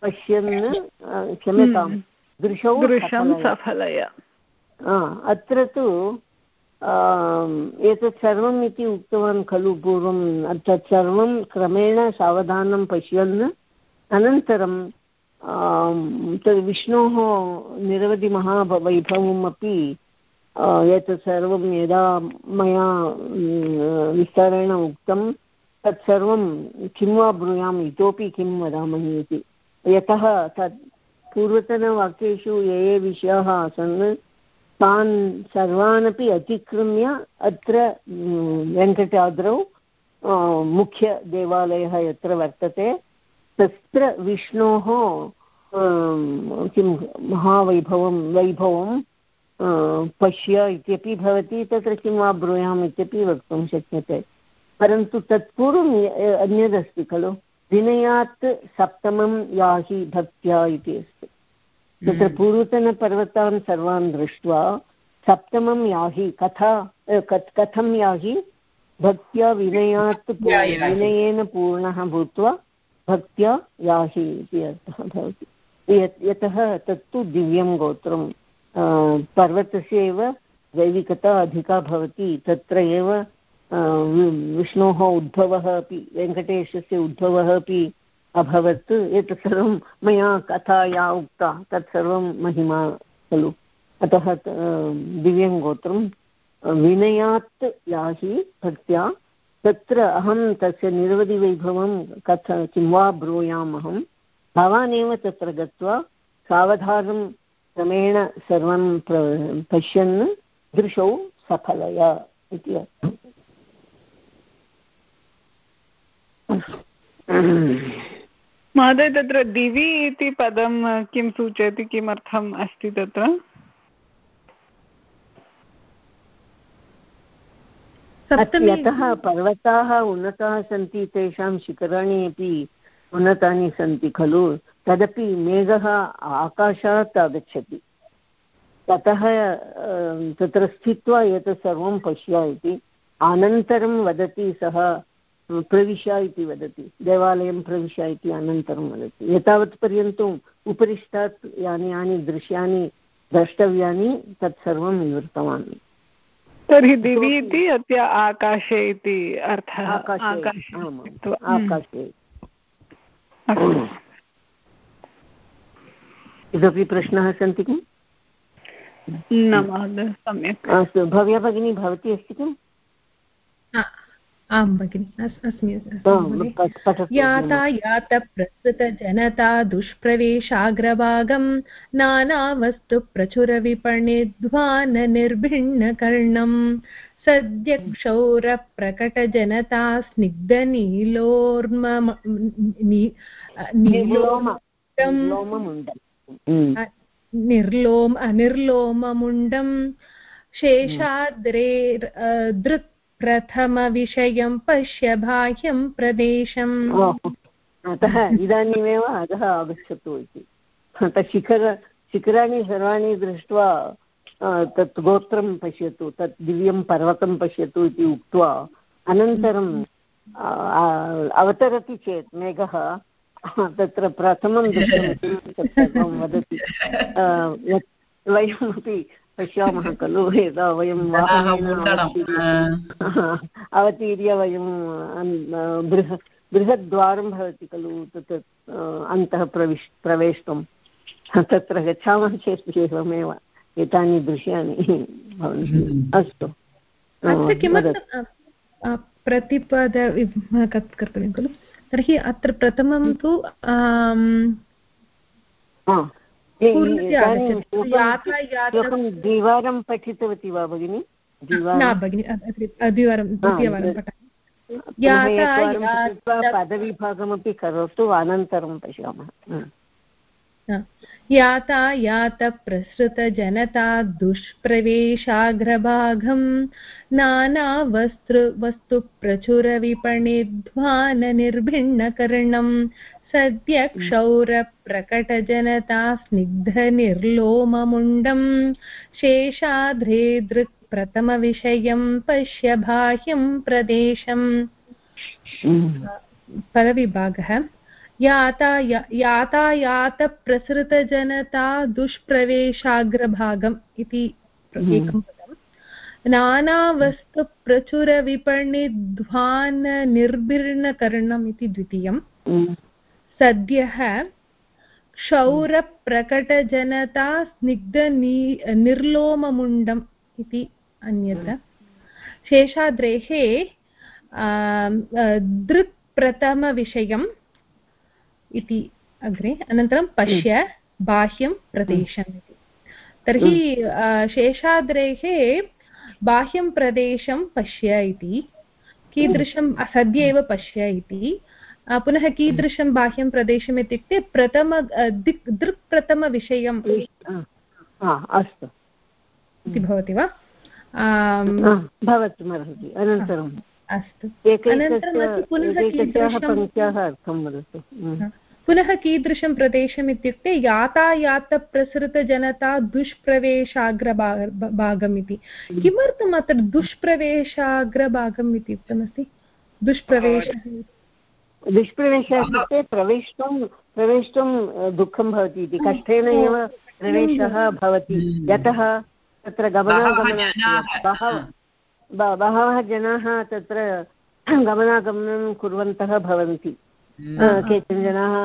पश्यन् क्षम्यतां हम्म। दृशौ दृशं सफलय। अत्र तु एतत् सर्वम् इति उक्तवान् खलु पूर्वं। तत् सर्वं क्रमेण सावधानं पश्यन्। अनन्तरं तद् विष्णोः निरवधिमहावैभवम् अपि एतत् सर्वं यदा मया विस्तारेण उक्तं तत्सर्वं किं वा ब्रूयाम्, इतोपि किं वदामः इति। यतः तत् पूर्वतनवाक्येषु ये ये विषयाः आसन् तान् सर्वानपि अतिक्रम्य अत्र वेङ्कटाद्रौ मुख्यदेवालयः यत्र वर्तते, तत्र विष्णोः किं महावैभवं, वैभवं पश्य इत्यपि भवति, तत्र किं वा ब्रूयाम् इत्यपि वक्तुं शक्यते। परन्तु तत्पूर्वम् अन्यदस्ति खलु विनयात् सप्तमं याहि भक्त्या इति अस्ति। तत्र हम्म। पूर्वतनपर्वतान् सर्वान् दृष्ट्वा सप्तमं याहि कथा कथं याहि? भक्त्या विनयात् विनयेन पूर्णः भूत्वा भक्त्या याहि इति अर्थः भवति। यतः तत्तु दिव्यं गोत्रं पर्वतस्य एव दैविकता अधिका भवति तत्र एव विष्णोः उद्भवः अपि वेङ्कटेशस्य उद्भवः अपि अभवत्। एतत् सर्वं मया कथा या उक्ता तत्सर्वं महिमा खलु। अतः दिव्यं गोत्रं विनयात् याहि भक्त्या। तत्र अहं तस्य निरवधिवैभवं कथ, किं वा ब्रूयाम् अहं भवानेव तत्र गत्वा सावधानं क्रमेण सर्वं पश्यन् दृशौ सफलय इति अर्थम् महोदय तत्र दिवि इति पदं किं सूचयति किमर्थम् अस्ति तत्र? यतः पर्वताः उन्नताः सन्ति तेषां शिखराणि अपि उन्नतानि सन्ति खलु। तदपि मेघः आकाशात् आगच्छति। ततः तत्र स्थित्वा एतत् सर्वं पश्य इति अनन्तरं वदति सः प्रविश इति वदति देवालयं प्रविश इति अनन्तरं वदति। एतावत् पर्यन्तम् उपरिष्टात् यानि यानि दृश्यानि द्रष्टव्यानि तत्सर्वं निवृत्तवान्। तर्हि दिवि इति अद्य आकाशे इति अर्थः आकाशे इतोपि प्रश्नाः सन्ति किम्? न महोदय सम्यक्। अस्तु भव्या भगिनी भवती अस्ति किम्? आं भगिनि अस्मि यातायातप्रस्तुतजनता दुष्प्रवेशाग्रभागं नानावस्तु प्रचुरविपणिध्वाननिर्भिन्नकर्णम् सद्यक्षौरप्रकटजनता स्निग्धनीलोर्म निर्लोम निर्लोममुण्डं शेषाद्रे दृक् प्रथमविषयं पश्य बाह्यं प्रदेशम्। अतः इदानीमेव अधः आगच्छतु इति। तत् शिखर, शिखराणि सर्वाणि दृष्ट्वा तत् गोत्रं पश्यतु, तत् दिव्यं पर्वतं पश्यतु इति उक्त्वा, अनन्तरं अवतरति चेत् मेघः, तत्र प्रथमं दृष्टं वदति। वयमपि पश्यामः खलु यदा वयं अवतीर्य वयं बृहत् बृहद्वारं भवति खलु तत् अन्तः प्रविश् प्रवेष्टुं। तत्र गच्छामः चेत् एवमेव एतानि दृश्यानि भवन्ति। अस्तु। प्रतिपद कर्तव्यं खलु? तर्हि अत्र प्रथमं तु द्विवारं पठितवती वा भगिनि? न भगिनि द्विवारं द्वितीयवारं पठामि। पदविभागमपि करोतु अनन्तरं पश्यामः। यातायातप्रसृतजनता दुष्प्रवेशाग्रभागं नानावस्त्र वस्तुप्रचुरविपणिध्वाननिर्भिन्नकर्णम् सद्यक्षौरप्रकटजनता स्निग्धनिर्लोममुण्डं शेषाध्रे दृक् प्रथमविषयं पश्य बाह्यं प्रदेशम् पदविभागः याताया यातायातप्रसृतजनता दुष्प्रवेशाग्रभागम् इति एकं पदम्। नानावस्तुप्रचुरविपणिध्वाननिर्भिर्णकर्णम् इति द्वितीयम्। सद्यः क्षौरप्रकटजनता स्निग्धनी निर्लोममुण्डम् इति अन्यत्। शेषाद्रेः दृक्प्रथमविषयम् इति अग्रे। अनन्तरं पश्य बाह्यं प्रदेशम् इति। तर्हि शेषाद्रेः बाह्यं प्रदेशं पश्य इति कीदृशं सद्य एव पश्य इति पुनः कीदृशं बाह्यं प्रदेशम् इत्युक्ते प्रथम दिक् दृक् प्रथमविषयम् अस्तु। इति भवति वा? भवतुमर्हति अनन्तरम् अस्तु। पुनः कीदृशं प्रदेशम् इत्युक्ते यातायातप्रसृतजनता दुष्प्रवेशाग्रभागम् इति। किमर्थम् अत्र दुष्प्रवेशाग्रभागम् इति उक्तमस्ति? दुष्प्रवेशः दुष्प्रवेशः इत्युक्ते प्रवेष्टुं प्रवेष्टुं दुःखं भवति इति। कष्टेन एव प्रवेशः भवति। यतः तत्र गमनागमनं बहवः जनाः। तत्र गमनागमनं कुर्वन्तः भवन्ति। केचन जनाः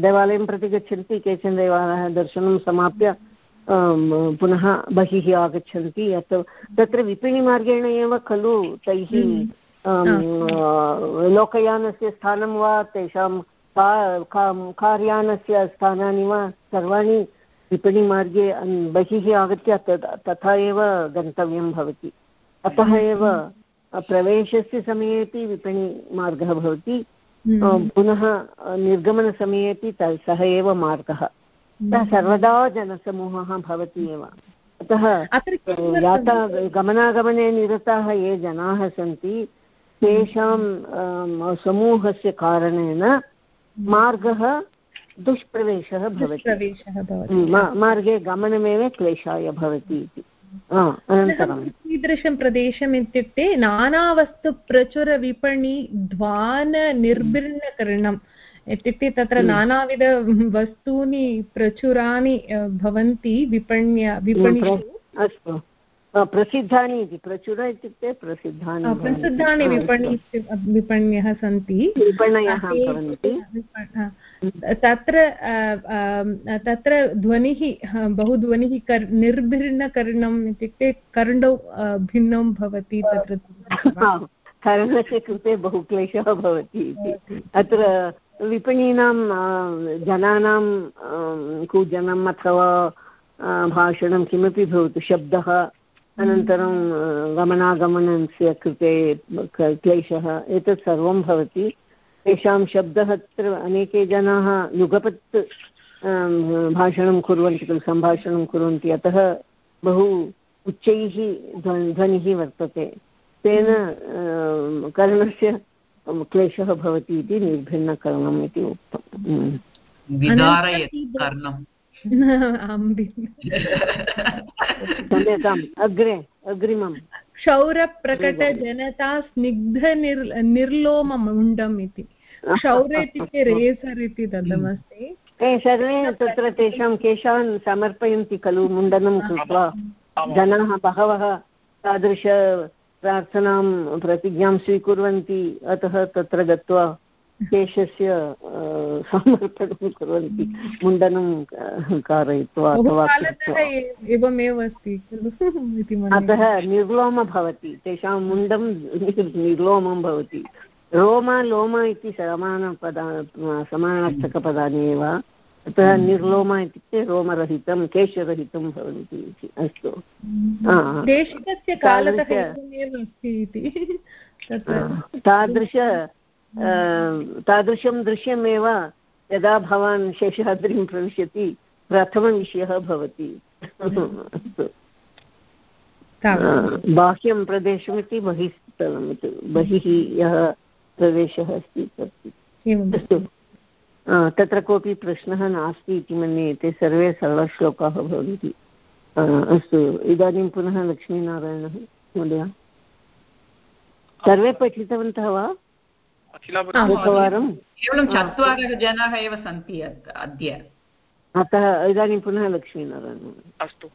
देवालयं प्रति गच्छन्ति केचन देवालयः दर्शनं समाप्य पुनः बहिः आगच्छन्ति। अथवा तत्र विपणिमार्गेण एव खलु तैः लोकयानस्य स्थानं वा तेषां कार्यानस्य स्थानानि वा सर्वाणि विपणिमार्गे बहिः आगत्य तथा एव गन्तव्यं भवति। अतः एव प्रवेशस्य समयेपि विपणिमार्गः भवति। पुनः निर्गमनसमयेपि सः एव मार्गः। सर्वदा जनसमूहः भवति एव। अतः याता गमनागमने निरताः ये जनाः सन्ति तेषां समूहस्य कारणेन मार्गः दुष्प्रवेशः भवति। मार्गे गमनमेव क्लेशाय भवति इति। अनन्तरं। कीदृशं प्रदेशम् इत्युक्ते नानावस्तुप्रचुरविपणि ध्वाननिर्भिन्नकरणम् इत्युक्ते तत्र नानाविध वस्तूनि प्रचुरानि भवन्ति विपण्य विपणिषु। अस्तु। प्रसिद्धानि इति प्रचुर इत्युक्ते प्रसिद्धानि प्रसिद्धानि विपणि विपण्यः सन्ति. विपणयः भवन्ति। तत्र तत्र ध्वनिः बहु ध्वनिः कर् निर्भिन्नकर्णम् इत्युक्ते कर्णौ भिन्नं भवति तत्र करणस्य कृते बहु क्लेशः भवति इति। अत्र विपणीनां जनानां कूजनम् अथवा भाषणं किमपि भवतु शब्दः अनन्तरं गमनागमनस्य कृते क्लेशः एतत् सर्वं भवति। तेषां शब्दः अत्र अनेके जनाः युगपत् भाषणं कुर्वन्ति खलु सम्भाषणं कुर्वन्ति। अतः बहु उच्चैः ध्वनिः वर्तते। तेन कर्णस्य क्लेशः भवति इति निर्भिन्नकर्णम् इति उक्तम् क्षम्यताम् अग्रे अग्रिमं क्षौरप्रकटजनता स्निग्ध निर् निर्लोममुण्डम् इति। क्षौर इत्युक्ते रेसर् इति दत्तमस्ति। सर्वे तत्र तेषां केशान् समर्पयन्ति खलु मुण्डनं कृत्वा। जनाः बहवः तादृश प्रार्थनां प्रतिज्ञां स्वीकुर्वन्ति अतः तत्र गत्वा केशस्य समर्पणं कुर्वन्ति मुण्डनं कारयित्वा अथवा एवमेव अस्ति अतः निर्लोम भवति तेषां मुण्डं निर्लोमं भवति। रोम लोम इति समानपदा समानार्थकपदानि एव। अतः निर्लोम इत्युक्ते रोमरहितं केशरहितं भवन्ति इति अस्तु। तादृश तादृशं दृश्यमेव यदा भवान् शेषाद्रिं प्रविशति प्रथमविषयः भवति। अस्तु बाह्यं प्रदेशमिति बहिः स्थलमिति बहिः यः प्रदेशः अस्ति तत्। अस्तु। तत्र कोऽपि प्रश्नः नास्ति इति मन्ये ते सर्वे सरलश्लोकाः भवन्ति। अस्तु इदानीं पुनः लक्ष्मीनारायणः महोदय। सर्वे पठितवन्तः वा? एकवारं। केवलं चत्वारः जनाः एव सन्ति अद्य। अतः इदानीं पुनः लक्ष्मीनारायणः। अस्तु।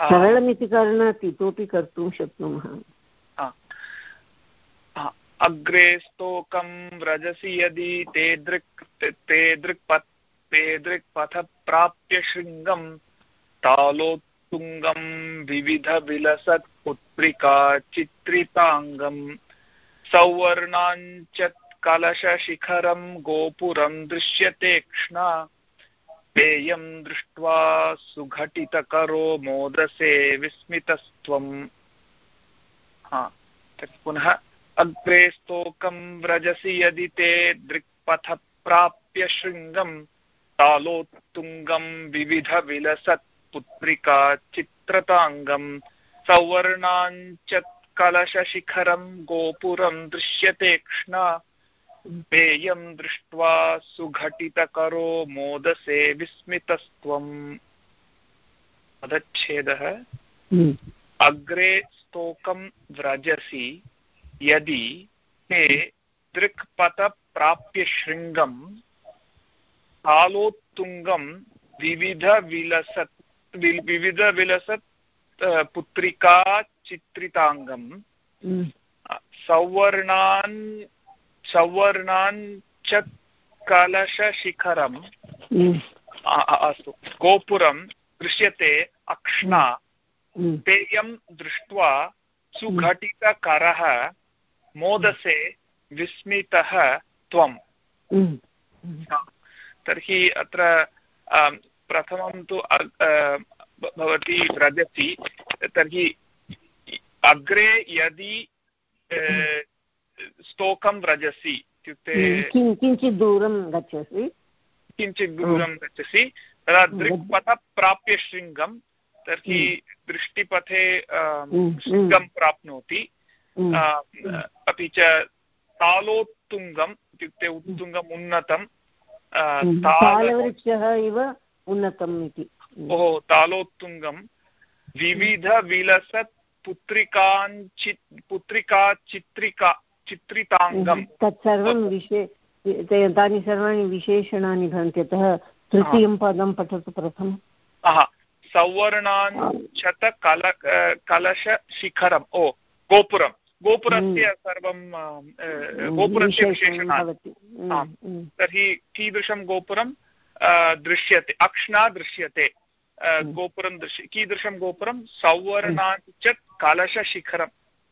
सरलमिति कारणात् इतोपि कर्तुं शक्नुमः। अग्रे स्तोकं व्रजसि यदि ते दृक् ते दृक्पत् ते दृक्पथ प्राप्य शृङ्गं तालोत्तुङ्गं विविधविलसत् पुत्रिका चित्रिताङ्गम् सौवर्णाञ्च कलशशिखरं गोपुरं दृश्यतेक्ष्णा पेयं दृष्ट्वा सुघटितकरो मोदसे विस्मितस्त्वम् पुनः अग्रे स्तोकं व्रजसि यदि ते दृक्पथप्राप्य शृङ्गं तालोत्तुङ्गं विविधविलसत् पुत्रिका चित्रताङ्गं सौवर्णाञ्च कलशशिखरं गोपुरं दृश्यतेक्ष्णा पेयं दृष्ट्वा सुघटितकरो मोदसे विस्मितस्त्वम् पदच्छेदः हम्म। अग्रे स्तोकं व्रजसि यदि ते दृक्पथप्राप्य शृङ्गं कालोत्तुङ्गं विविधविलसत् विविधविलसत् पुत्रिका चित्रिताङ्गं हम्म। सौवर्णान् सौवर्णान् च कलशशिखरं हम्म। अस्तु। गोपुरं दृश्यते अक्ष्णा। पेयं दृष्ट्वा सुघटितकरः मोदसे विस्मितः त्वम्। तर्हि अत्र प्रथमं तु भवती व्रजति तर्हि अग्रे यदि स्तोकं व्रजसि इत्युक्ते किञ्चित् दूरं गच्छसि? किञ्चित् दूरं गच्छसि तदा दृक्पथप्राप्य शृङ्गं तर्हि दृष्टिपथे शृङ्गं प्राप्नोति। अपि च तालोत्तुङ्गम् इत्युक्ते उत्तुङ्गम् उन्नतं तालवृक्षः इव उन्नतम् इति। ओहो तालोत्तुङ्गं विविधविलसत् पुत्रिकाञ्चित् पुत्रिका चित्रिका चित्रिताङ्गं तत्सर्वं विशे तानि सर्वाणि विशेषणानि भवन्ति अतः तृतीयं पदं पठतु प्रथमम् सौवर्णाञ्चत कल कलशशिखरम् ओ गोपुरं गोपुरस्य हम्म। सर्वं हम्म, गोपुरस्य विशेषणानि। हम्म, तर्हि कीदृशं गोपुरं दृश्यते। अक्ष्णा दृश्यते। गोपुरं दृश्य कीदृशं गोपुरं? सौवर्णाञ्च कलशशिखरं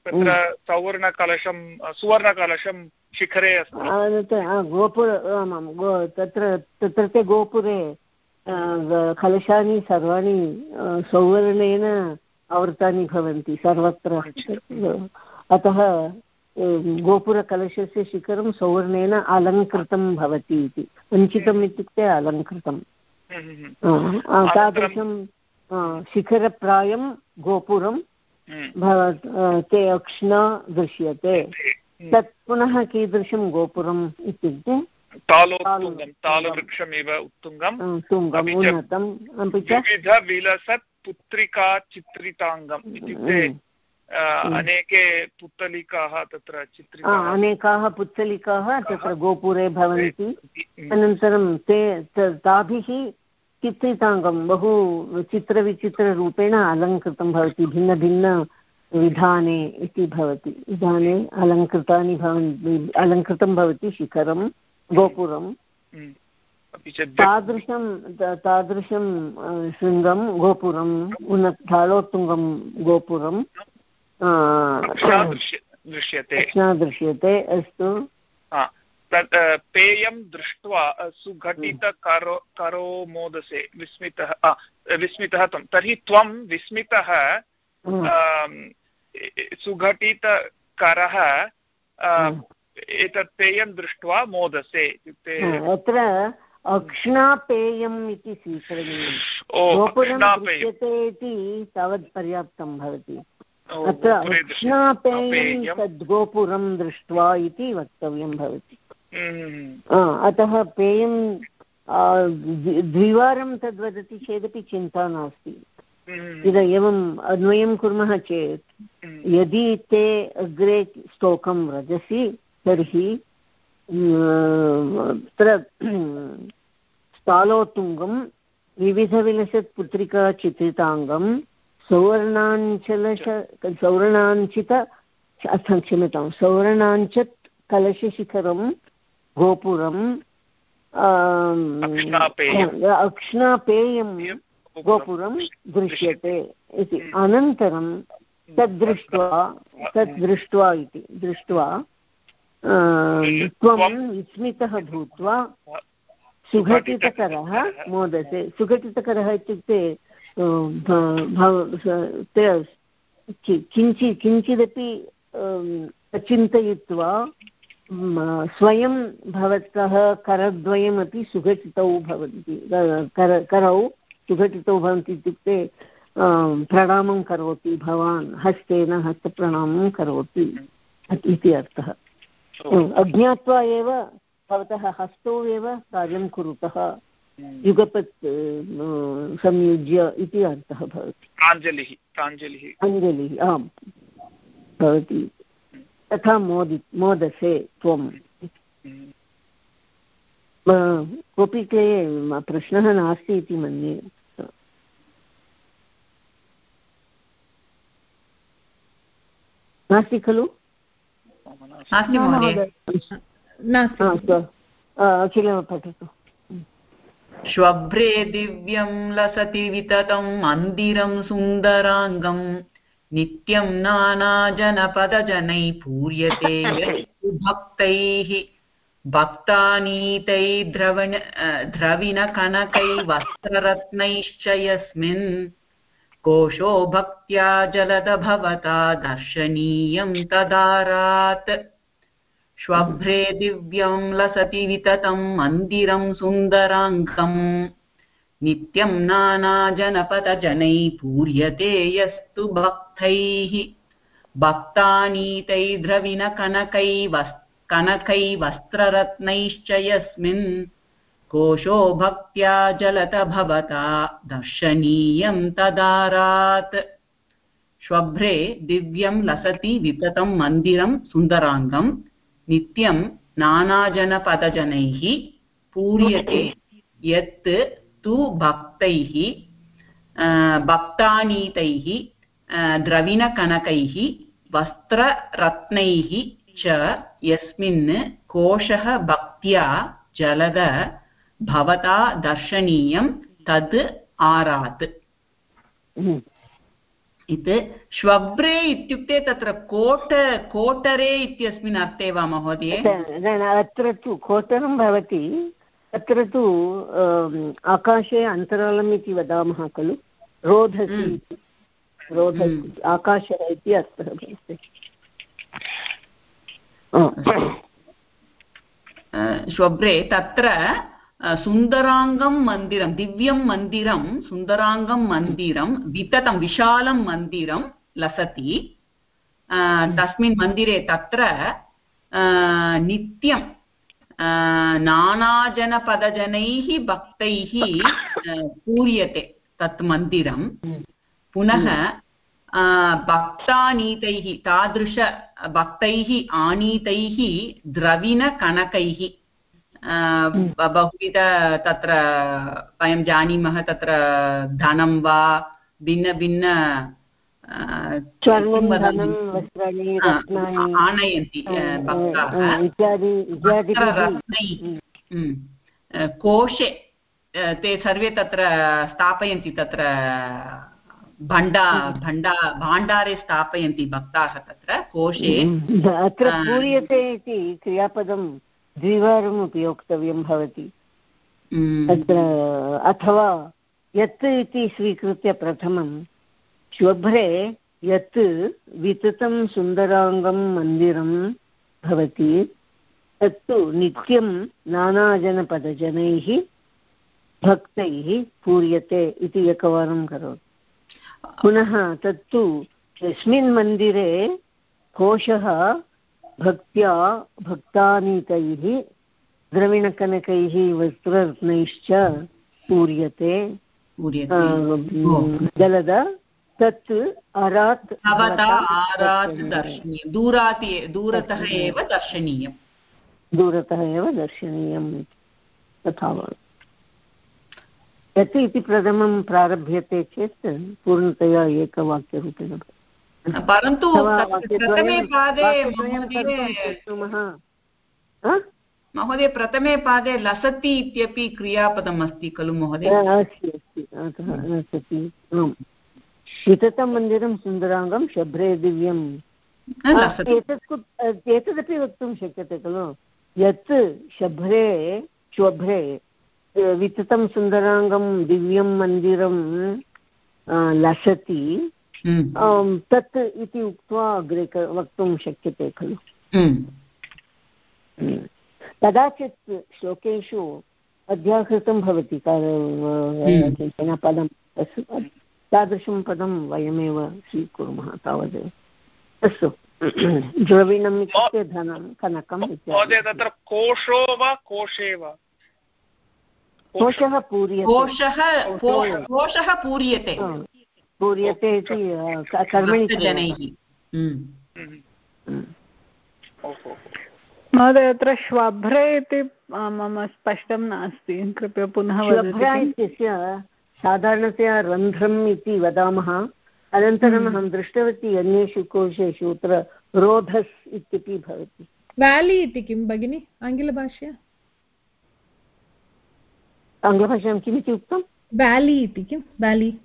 तत्र सौवर्णकलशं सुवर्णकलशं शिखरे अस्ति। गोपुर आमां गो तत्र तत्र ते गोपुरे कलशानि सर्वाणि सौवर्णेन आवृतानि भवन्ति सर्वत्र। अतः गोपुरकलशस्य शिखरं सौवर्णेन अलङ्कृतं भवति इति। वञ्चितम् इत्युक्ते अलङ्कृतं हम्म, हम्म। तादृशं शिखरप्रायं गोपुरं ते अक्ष्णा दृश्यते। तत् पुनः कीदृशं गोपुरम् इत्युक्ते? तालवृक्षमिव उत्तुङ्गम्। तुङ्गम् उन्नतम् अपि च। विलसत् पुत्रिका चित्रिताङ्गम् इत्युक्ते अनेके पुत्तलिकाः तत्र चित्रिताः। अनेकाः पुत्तलिकाः तत्र गोपुरे भवन्ति। अनन्तरं ते ताभिः चित्रिताङ्गं बहु चित्रविचित्ररूपेण अलङ्कृतं भवति भिन्नभिन्नविधाने इति भवति। विधाने अलङ्कृतानि भवन्ति अलङ्कृतं भवति शिखरं गोपुरं। तादृशं तादृशं शृङ्गं गोपुरम् उन्न तालोत्तुङ्गं गोपुरं। दृश्यते। दृश्यते अस्तु। तत् पेयं दृष्ट्वा सुघटितकरो करो मोदसे विस्मितः विस्मितः त्वं। तर्हि त्वं विस्मितः सुघटितकरः एतत् पेयं दृष्ट्वा मोदसे इत्युक्ते अत्र अक्ष्णापेयम् इति स्वीकरणीयं इति तावत् पर्याप्तं भवति। अत्र अक्ष्णापेयं तद् गोपुरं दृष्ट्वा इति वक्तव्यं भवति। हम्म। अतः पेयं द्विवारं तद्वदति चेदपि चिन्ता नास्ति हम्म। इद एवम् अन्वयं कुर्मः चेत् हम्म। यदि ते अग्रे स्तोकं रजसि तर्हि तत्र स्थालोत्तुङ्गं विविधविलसत्पुत्रिका चित्रिताङ्गं सौवर्णाञ्चलश सौवर्णाञ्चित क्षम्यतां सौवर्णाञ्चत् कलशशिखरं गोपुरम् अक्ष्णापेयं गोपुरं दृश्यते इति। अनन्तरं तद्दृष्ट्वा तद्दृष्ट्वा इति। दृष्ट्वा त्वं विस्मितः भूत्वा सुघटितकरः मोदसे। सुघटितकरः इत्युक्ते किञ्चित् किञ्चिदपि चिन्तयित्वा स्वयं भवतः करद्वयमपि सुघटितौ भवन्ति कर करौ सुघटितौ भवन्ति इत्युक्ते प्रणामं करोति भवान् हस्तेन हस्तप्रणामं करोति इति अर्थः। अज्ञात्वा एव भवतः हस्तौ एव कार्यं कुरुतः। युगपत् संयुज्य इति अर्थः भवति। प्राञ्जलिः प्राञ्जलिः। अञ्जलिः आम्। भवति। तथा मोदि मोदसे त्वं। कोऽपि के प्रश्नः नास्ति इति मन्ये। नास्ति खलु? अखिल पठतु। श्वभ्रे दिव्यं लसति विततं मन्दिरं सुन्दराङ्गम्। नित्यं नानाजनपदजनैः पूर्यते भक्तैः भक्तानीतैर्द्रवण द्रविणकनकैः यस्मिन्। कोशो भक्त्या जलद भवता दर्शनीयं तदारात्। श्वभ्रे दिव्यं लसति विततं मन्दिरं सुन्दराङ्गम्। नित्यं नानाजनपदजनैः पूर्यते यस्तु भक्तैः। भक्तानीतैर्द्रविणकनकैः कनकैवस्त्ररत्नैश्च यस्मिन् कोशो भक्त्या जलत भवता दर्शनीयं तदारात्। श्वभ्रे दिव्यं लसति विततं मन्दिरं सुन्दराङ्गं नित्यं नानाजनपदजनैः पूर्यते। यत् तु भक्तैः भक्तानीतैः द्रविणकनकैः वस्त्ररत्नैः च यस्मिन् कोशः भक्त्या जलद भवता दर्शनीयं तद् आरात्। इति श्वभ्रे इत्युक्ते तत्र कोट कोटरे इत्यस्मिन् अर्थे वा महोदय? अत्र तु कोटरं भवति। अत्र तु आकाशे अन्तरालम् इति वदामः खलु? रोधसि हम्म। रोधसि हम्म। आकाशः इति अर्थः भवति श्वभ्रे तत्र सुन्दराङ्गं मन्दिरं दिव्यं मन्दिरं सुन्दराङ्गं मन्दिरं विततं विशालं मन्दिरं लसति। तस्मिन् मन्दिरे तत्र नित्यं नानाजनपदजनैः भक्तैः पूर्यते तत् मन्दिरं। पुनः भक्तानीतैः तादृशभक्तैः आनीतैः द्रविणकणकैः बहुविध तत्र वयं जानीमः तत्र धनं वा भिन्नभिन्न आनयन्ति कोशे ते सर्वे तत्र स्थापयन्ति तत्र भण्डा भण्डा भाण्डारे स्थापयन्ति भक्ताः तत्र कोशे। अत्र पूर्यते इति क्रियापदं द्विवारम् उपयोक्तव्यं भवति। तत्र अथवा यत् इति स्वीकृत्य प्रथमं श्वभ्रे यत् विततं सुन्दराङ्गं मन्दिरं भवति तत्तु नित्यं नानाजनपदजनैः भक्तैः पूर्यते इति एकवारं करोतु पुनः तत्तु यस्मिन् मन्दिरे कोशः भक्त्या भक्तानीतैः द्रविणकनकैः वस्त्ररत्नैश्च पूर्यते। जलद तत् अरात् दूरात् दूरतः एव दर्शनीयं दूरतः एव दर्शनीयम् तथा यत् इति प्रथमं प्रारभ्यते चेत् पूर्णतया एकवाक्यरूपेण भवति। परन्तु महोदय प्रथमे पादे लसति इत्यपि क्रियापदम् अस्ति खलु महोदय? अस्ति अस्ति। विततं मन्दिरं सुन्दराङ्गं शभ्रे दिव्यम् एतत् एतदपि वक्तुं शक्यते खलु यत् शभ्रे श्वभ्रे विततं सुन्दराङ्गं दिव्यं मन्दिरं लसति हम्म। तत् इति उक्त्वा अग्रे वक्तुं शक्यते खलु हम्म। हम्म। कदाचित् श्लोकेषु अध्याहृतं भवति पदं तादृशं पदं वयमेव स्वीकुर्मः तावदेव अस्तु द्रविणम् इत्युक्ते धनं कनकम् तत्र कोशो वा कोशे वा? कोशः पूर्यते। कोशः पूर्यते। पूर्यते। इति कर्मणि जनैः हम्म। हम्म। महोदय अत्र श्वभ्रे इति मम स्पष्टं नास्ति। कृपया पुनः इत्यस्य साधारणतया रन्ध्रम् इति वदामः। अनन्तरम् हम्म। अहं दृष्टवती अन्येषु कोशेषु अत्र रोधस् इत्यपि भवति। व्यालि इति किं भगिनि? आङ्ग्लभाषया? आङ्ग्लभाषायां किमिति उक्तं व्यालि इति किं? व्यालि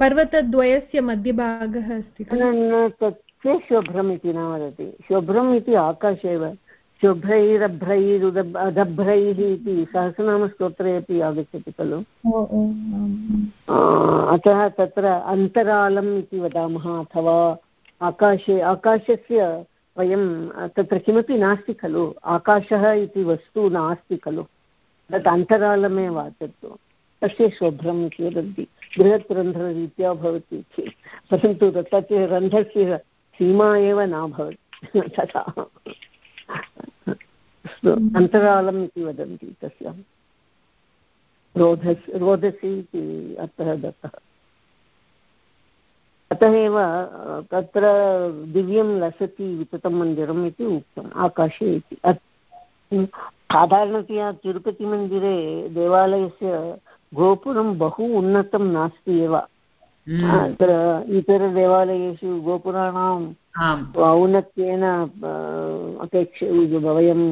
पर्वतद्वयस्य मध्यभागः अस्ति तस्य शुभ्रम् इति न वदति। शुभ्रम् इति आकाशे एव। शुभ्रैरभ्रैरुद अदभ्रैः इति सहस्रनामस्तोत्रे अपि आगच्छति खलु अतः तत्र अन्तरालम् इति वदामः अथवा आकाशे आकाशस्य वयं तत्र किमपि नास्ति खलु आकाशः इति वस्तु नास्ति खलु तत् अन्तरालमेव तत्तु तस्य शुभ्रम् इति वदन्ति बृहत् भवति परन्तु तस्य रन्ध्रस्य सीमा एव न भवति तथा अन्तरालम् इति वदन्ति तस्य। रोधस् रोधसि इति अर्थः दत्तः। अतः एव, तत्र दिव्यं लसति विततं मन्दिरम् इति उक्तम्, आकाशे इति। साधारणतया तिरुपतिमन्दिरे देवालयस्य गोपुरं बहु उन्नतं नास्ति एव। अत्र इतरदेवालयेषु गोपुराणाम् औन्नत्येन अपेक्ष वयं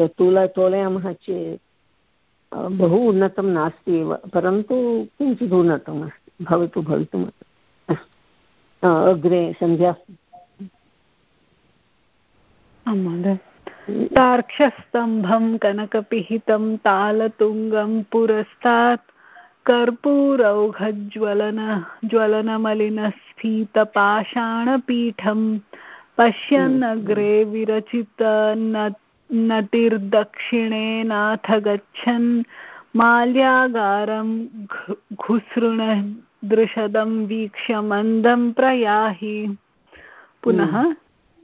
तुल तोलयामः चेत् बहु उन्नतं नास्ति एव परन्तु किञ्चित् उन्नतम् अस्ति भवतु भवितुम् अग्रे सन्ध्या। तार्क्षस्तम्भं कनकपिहितं तालतुङ्गं पुरस्तात् कर्पूरौघज्वलन ज्वलनमलिनस्फीतपाषाणपीठं पश्यन्नग्रे विरचित नतिर्दक्षिणेनाथ गच्छन् माल्यागारं घुसृणदृशदं वीक्ष्य मन्दं प्रयाहि। पुनः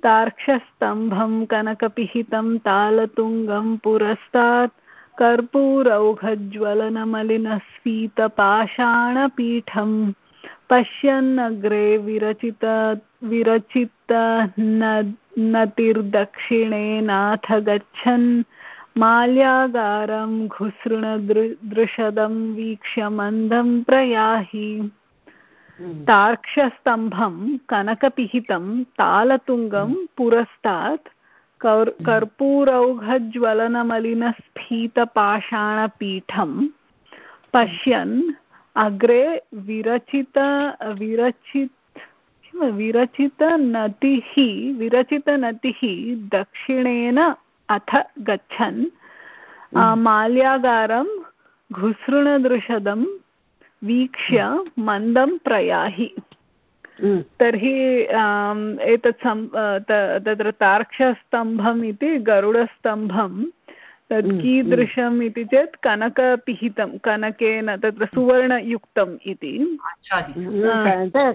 तार्क्षस्तम्भं कनकपिहितं तालतुङ्गं पुरस्तात् कर्पूरौघज्वलनमलिनस्फीतपाषाणपीठं पश्यन्नग्रे विरचित विरचित नतिर्दक्षिणेनाथ गच्छन् माल्यागारं घुसृणदृशदं वीक्ष्य मन्दं प्रयाहि। तार्क्षस्तम्भं कनकपिहितं तालतुङ्गं पुरस्तात् कर् कर्पूरौघज्वलनमलिनस्फीतपाषाणपीठं पश्यन् अग्रे विरचित विरचित विरचितनतिः विरचितनतिः दक्षिणेन अथ गच्छन्। माल्यागारं घुसृणदृशदं वीक्ष्य मन्दं प्रयाहि। तर्हि एतत् सम् तत्र तार्क्षस्तम्भम् इति गरुडस्तम्भं तत् कीदृशम् इति चेत् कनकपिहितं कनकेन तत्र सुवर्णयुक्तम् इति।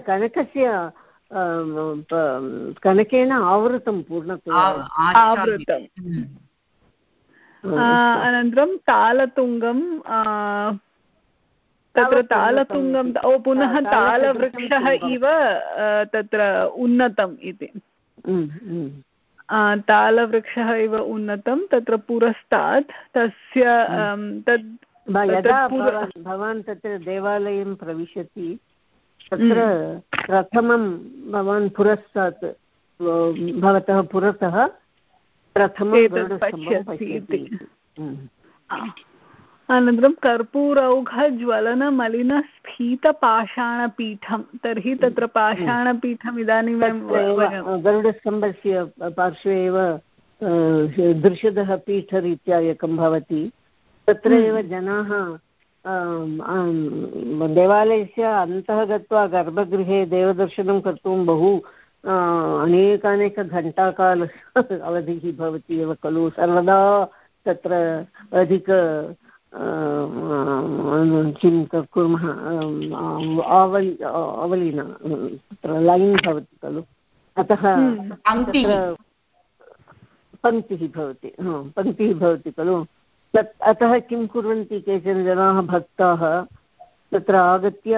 कनकस्य कनकेन आवृतं पूर्णतया। आवृतम् अनन्तरं तालतुङ्गं तत्र तालतुङ्गं ओ पुनः तालवृक्षः इव तत्र उन्नतम् इति। तालवृक्षः इव उन्नतं तत्र पुरस्तात् तस्य तद् यदा भवान् तत्र देवालयं प्रविशति तत्र प्रथमं भवान् पुरस्तात् भवतः पुरतः प्रथमं पश्यति अनन्तरं कर्पूरौघज्वलनमलिनस्फीतपाषाणपीठं तर्हि तत्र पाषाणपीठम् इदानीं गरुडस्तम्भस्य पार्श्वे एव दृशदः पीठरीत्या एकं भवति। तत्र एव जनाः देवालयस्य अन्तः गत्वा गर्भगृहे देवदर्शनं कर्तुं बहु अनेकानेकघण्टाकाल अवधिः भवति एव खलु। सर्वदा तत्र अधिक किं कुर्मः आवलि आवलिना तत्र लैन् भवति खलु। अतः पङ्क्तिः। भवति पङ्क्तिः भवति खलु। तत् अतः किं कुर्वन्ति केचन जनाः भक्ताः तत्र आगत्य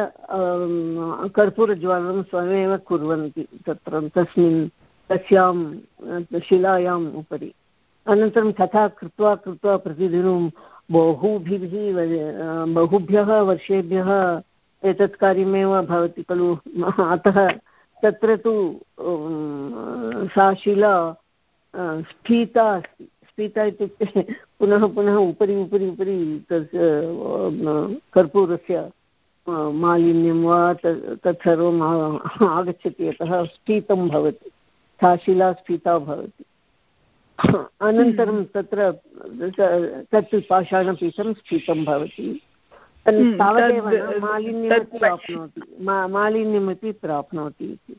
कर्पूरज्वालं स्वयमेव कुर्वन्ति तत्र तस्मिन् तस्यां शिलायाम् उपरि। अनन्तरं तथा कृत्वा कृत्वा प्रतिदिनं बहुभिः बहुभ्यः वर्षेभ्यः एतत् कार्यमेव भवति खलु अतः तत्र तु सा शिला स्फीता अस्ति। स्फीता इत्युक्ते पुनः पुनः उपरि उपरि उपरि तस्य कर्पूरस्य मालिन्यं वा तत्सर्वम् आगच्छति। अतः स्फीतं भवति। सा शिला स्फीता भवति। अनन्तरं तत्र तत् पाषाणपीठं स्फीतं भवति। तावदेव मालिन्यमपि प्राप्नोति मालिन्यमपि प्राप्नोति इति।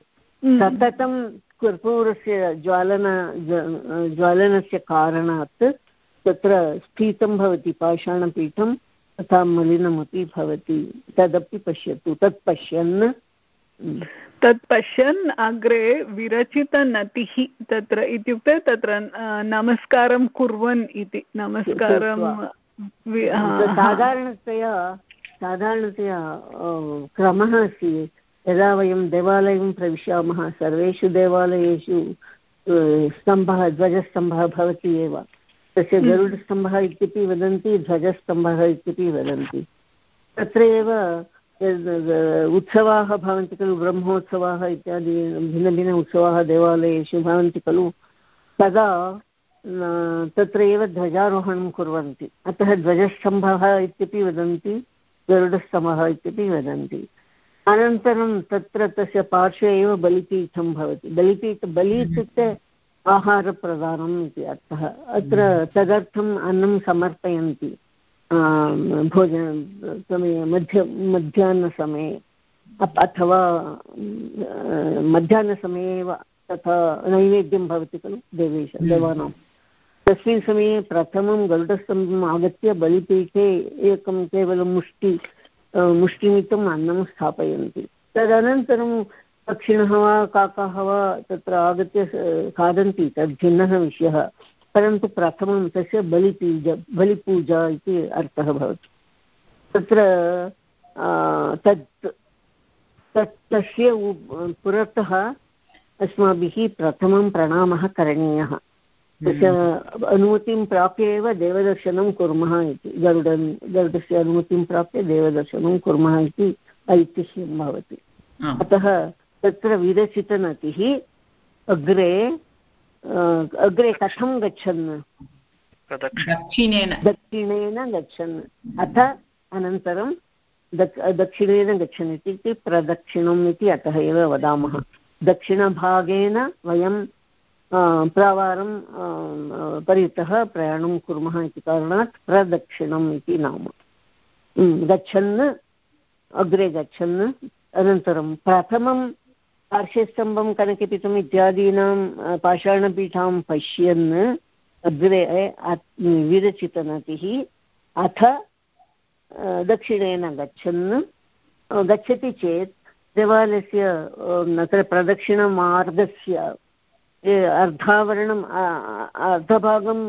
सततं कर्पूरस्य ज्वालन ज्वालनस्य कारणात् तत्र स्फीतं भवति पाषाणपीठं तथा मलिनमपि भवति। तदपि पश्यतु तत् पश्यन्। तत् पश्यन् अग्रे विरचितनतिः तत्र इत्युक्ते तत्र नमस्कारं कुर्वन् इति नमस्कारं साधारणतया साधारणतया क्रमः अस्ति यदा वयं देवालयं प्रविशामः सर्वेषु देवालयेषु स्तम्भः ध्वजस्तम्भः भवति एव। तस्य हम्म। गरुडस्तम्भः इत्यपि वदन्ति ध्वजस्तम्भः इत्यपि वदन्ति। तत्र एव उत्सवाः भवन्ति खलु ब्रह्मोत्सवाः इत्यादि भिन्नभिन्न उत्सवाः देवालयेषु भवन्ति खलु तदा तत्र एव ध्वजारोहणं कुर्वन्ति अतः ध्वजस्तम्भः इत्यपि वदन्ति गरुडस्तम्भः इत्यपि वदन्ति अनन्तरं तत्र तस्य पार्श्वे एव बलिपीठं भवति बलिपीठ बलि इत्युक्ते आहारप्रदानम् इति अर्थः अत्र तदर्थम् अन्नं समर्पयन्ति भोजन समये मध्य मध्याह्नसमये अथवा मध्याह्नसमये एव तथा नैवेद्यं भवति खलु देवेश देवानां तस्मिन् समये प्रथमं गरुडस्तम्भम् आगत्य बलिपीठे एकं केवलं मुष्टि मुष्टिमितम् अन्नं स्थापयन्ति तदनन्तरं पक्षिणः वा काकाः वा तत्र आगत्य खादन्ति तद् भिन्नः विषयः परन्तु प्रथमं तस्य बलिपूज बलिपूजा इति अर्थः भवति। तत्र तत् तत् तस्य पुरतः अस्माभिः प्रथमं प्रणामः करणीयः। तस्य अनुमतिं प्राप्य एव देवदर्शनं कुर्मः इति गरुडन् गरुडस्य अनुमतिं प्राप्य देवदर्शनं कुर्मः इति ऐतिह्यं भवति। अतः तत्र विरचितनतिः अग्रे अग्रे कथं गच्छन्? दक्षिणेन। दक्षिणेन गच्छन्। अथ अनन्तरं दक्षिणेन गच्छन् इत्युक्ते प्रदक्षिणम् इति अतः एव वदामः। दक्षिणभागेन वयं प्रावारं परितः प्रयाणं कुर्मः इति कारणात् प्रदक्षिणम् इति नाम। गच्छन् अग्रे गच्छन् अनन्तरं प्रथमं पार्श्वस्थम्भं कनकपीठम् इत्यादीनां पाषाणपीठां पश्यन् अग्रे विरचितनतिः, अथ दक्षिणेन गच्छन्। गच्छति चेत् देवालयस्य अत्र प्रदक्षिणमार्गस्य अर्धावरणम् अर्धभागं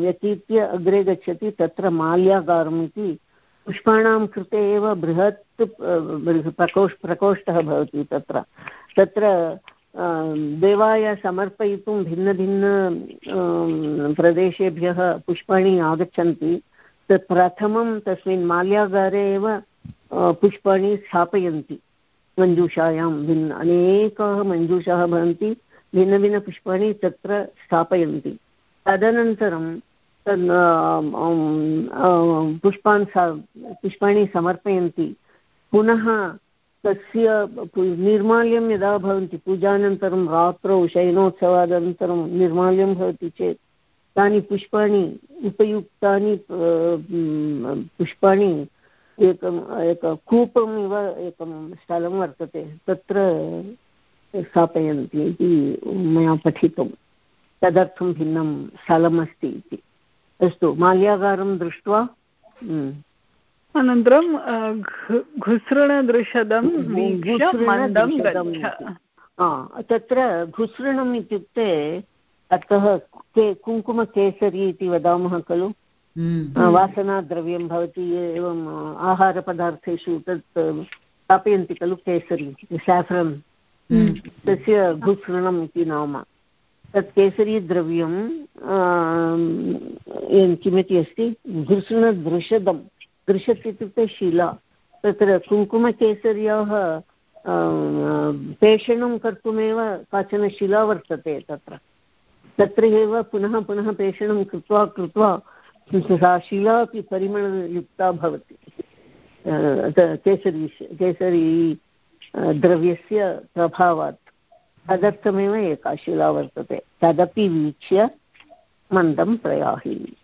व्यतीत्य अग्रे गच्छति, तत्र माल्यागारम् इति पुष्पाणां कृते एव बृहत् प्रकोष्, प्रकोष्ठः भवति तत्र। तत्र देवाय समर्पयितुं भिन्नभिन्न प्रदेशेभ्यः पुष्पाणि आगच्छन्ति। तत् प्रथमं तस्मिन् माल्यागारे एव पुष्पाणि स्थापयन्ति। मञ्जूषायां भिन्न, अनेकाः मञ्जूषाः भवन्ति भिन्नभिन्नपुष्पाणि तत्र स्थापयन्ति। तदनन्तरं तद् पुष्पान् पुष्पाणि समर्पयन्ति। पुनः तस्य निर्माल्यं यदा भवन्ति, पूजानन्तरं रात्रौ, शयनोत्सवादनन्तरं निर्माल्यं भवति चेत्, तानि पुष्पाणि उपयुक्तानि पुष्पाणि एकम्, एक कूपम् इव एकं स्थलं वर्तते, तत्र स्थापयन्ति इति मया पठितं। तदर्थं भिन्नं स्थलमस्ति इति। अस्तु माल्यागारं दृष्ट्वा हम्म। अनन्तरं घुसृणदृशदं तत्र घुसृणम् इत्युक्ते अतः के कुङ्कुमकेसरी इति वदामः खलु हम्म। वासनाद्रव्यं भवति एवम् आहारपदार्थेषु तत् स्थापयन्ति खलु केसरी साफ्रन् हम्म। तस्य घुसृणम् इति नाम तत् केसरीद्रव्यं किमिति अस्ति? घृसृणदृशदं दृशत् इत्युक्ते शिला। तत्र कुङ्कुमकेसर्याः पेषणं कर्तुमेव काचन शिला वर्तते तत्र। तत्र एव पुनः पुनः पेषणं कृत्वा कृत्वा सा शिला अपि परिमलयुक्ता भवति। केसरी केसरी द्रव्यस्य प्रभावात्। तदर्थमेव एका शिला वर्तते। तदपि वीक्ष्य मन्दं प्रयाहि।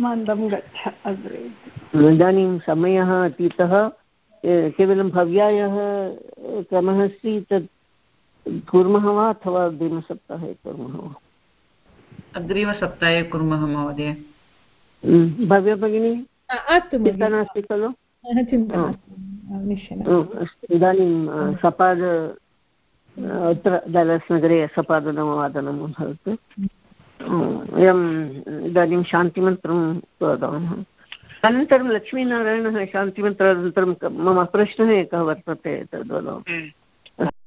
मन्दं गच्छ अग्रे। इदानीं समयः अतीतः केवलं भव्यायः क्रमः अस्ति तत् कुर्मः वा अथवा अग्रिमसप्ताहे कुर्मः वा? अग्रिमसप्ताहे कुर्मः महोदय। भव्य भगिनी? चिन्ता नास्ति खलु? इदानीं सपाद अत्र दलस्नगरे सपादनवादनम् अभवत् वयम् इदानीं शान्तिमन्त्रं वदामः. अनन्तरं लक्ष्मीनारायणः शान्तिमन्त्रानन्तरं मम प्रश्नः एकः वर्तते तद् वदामि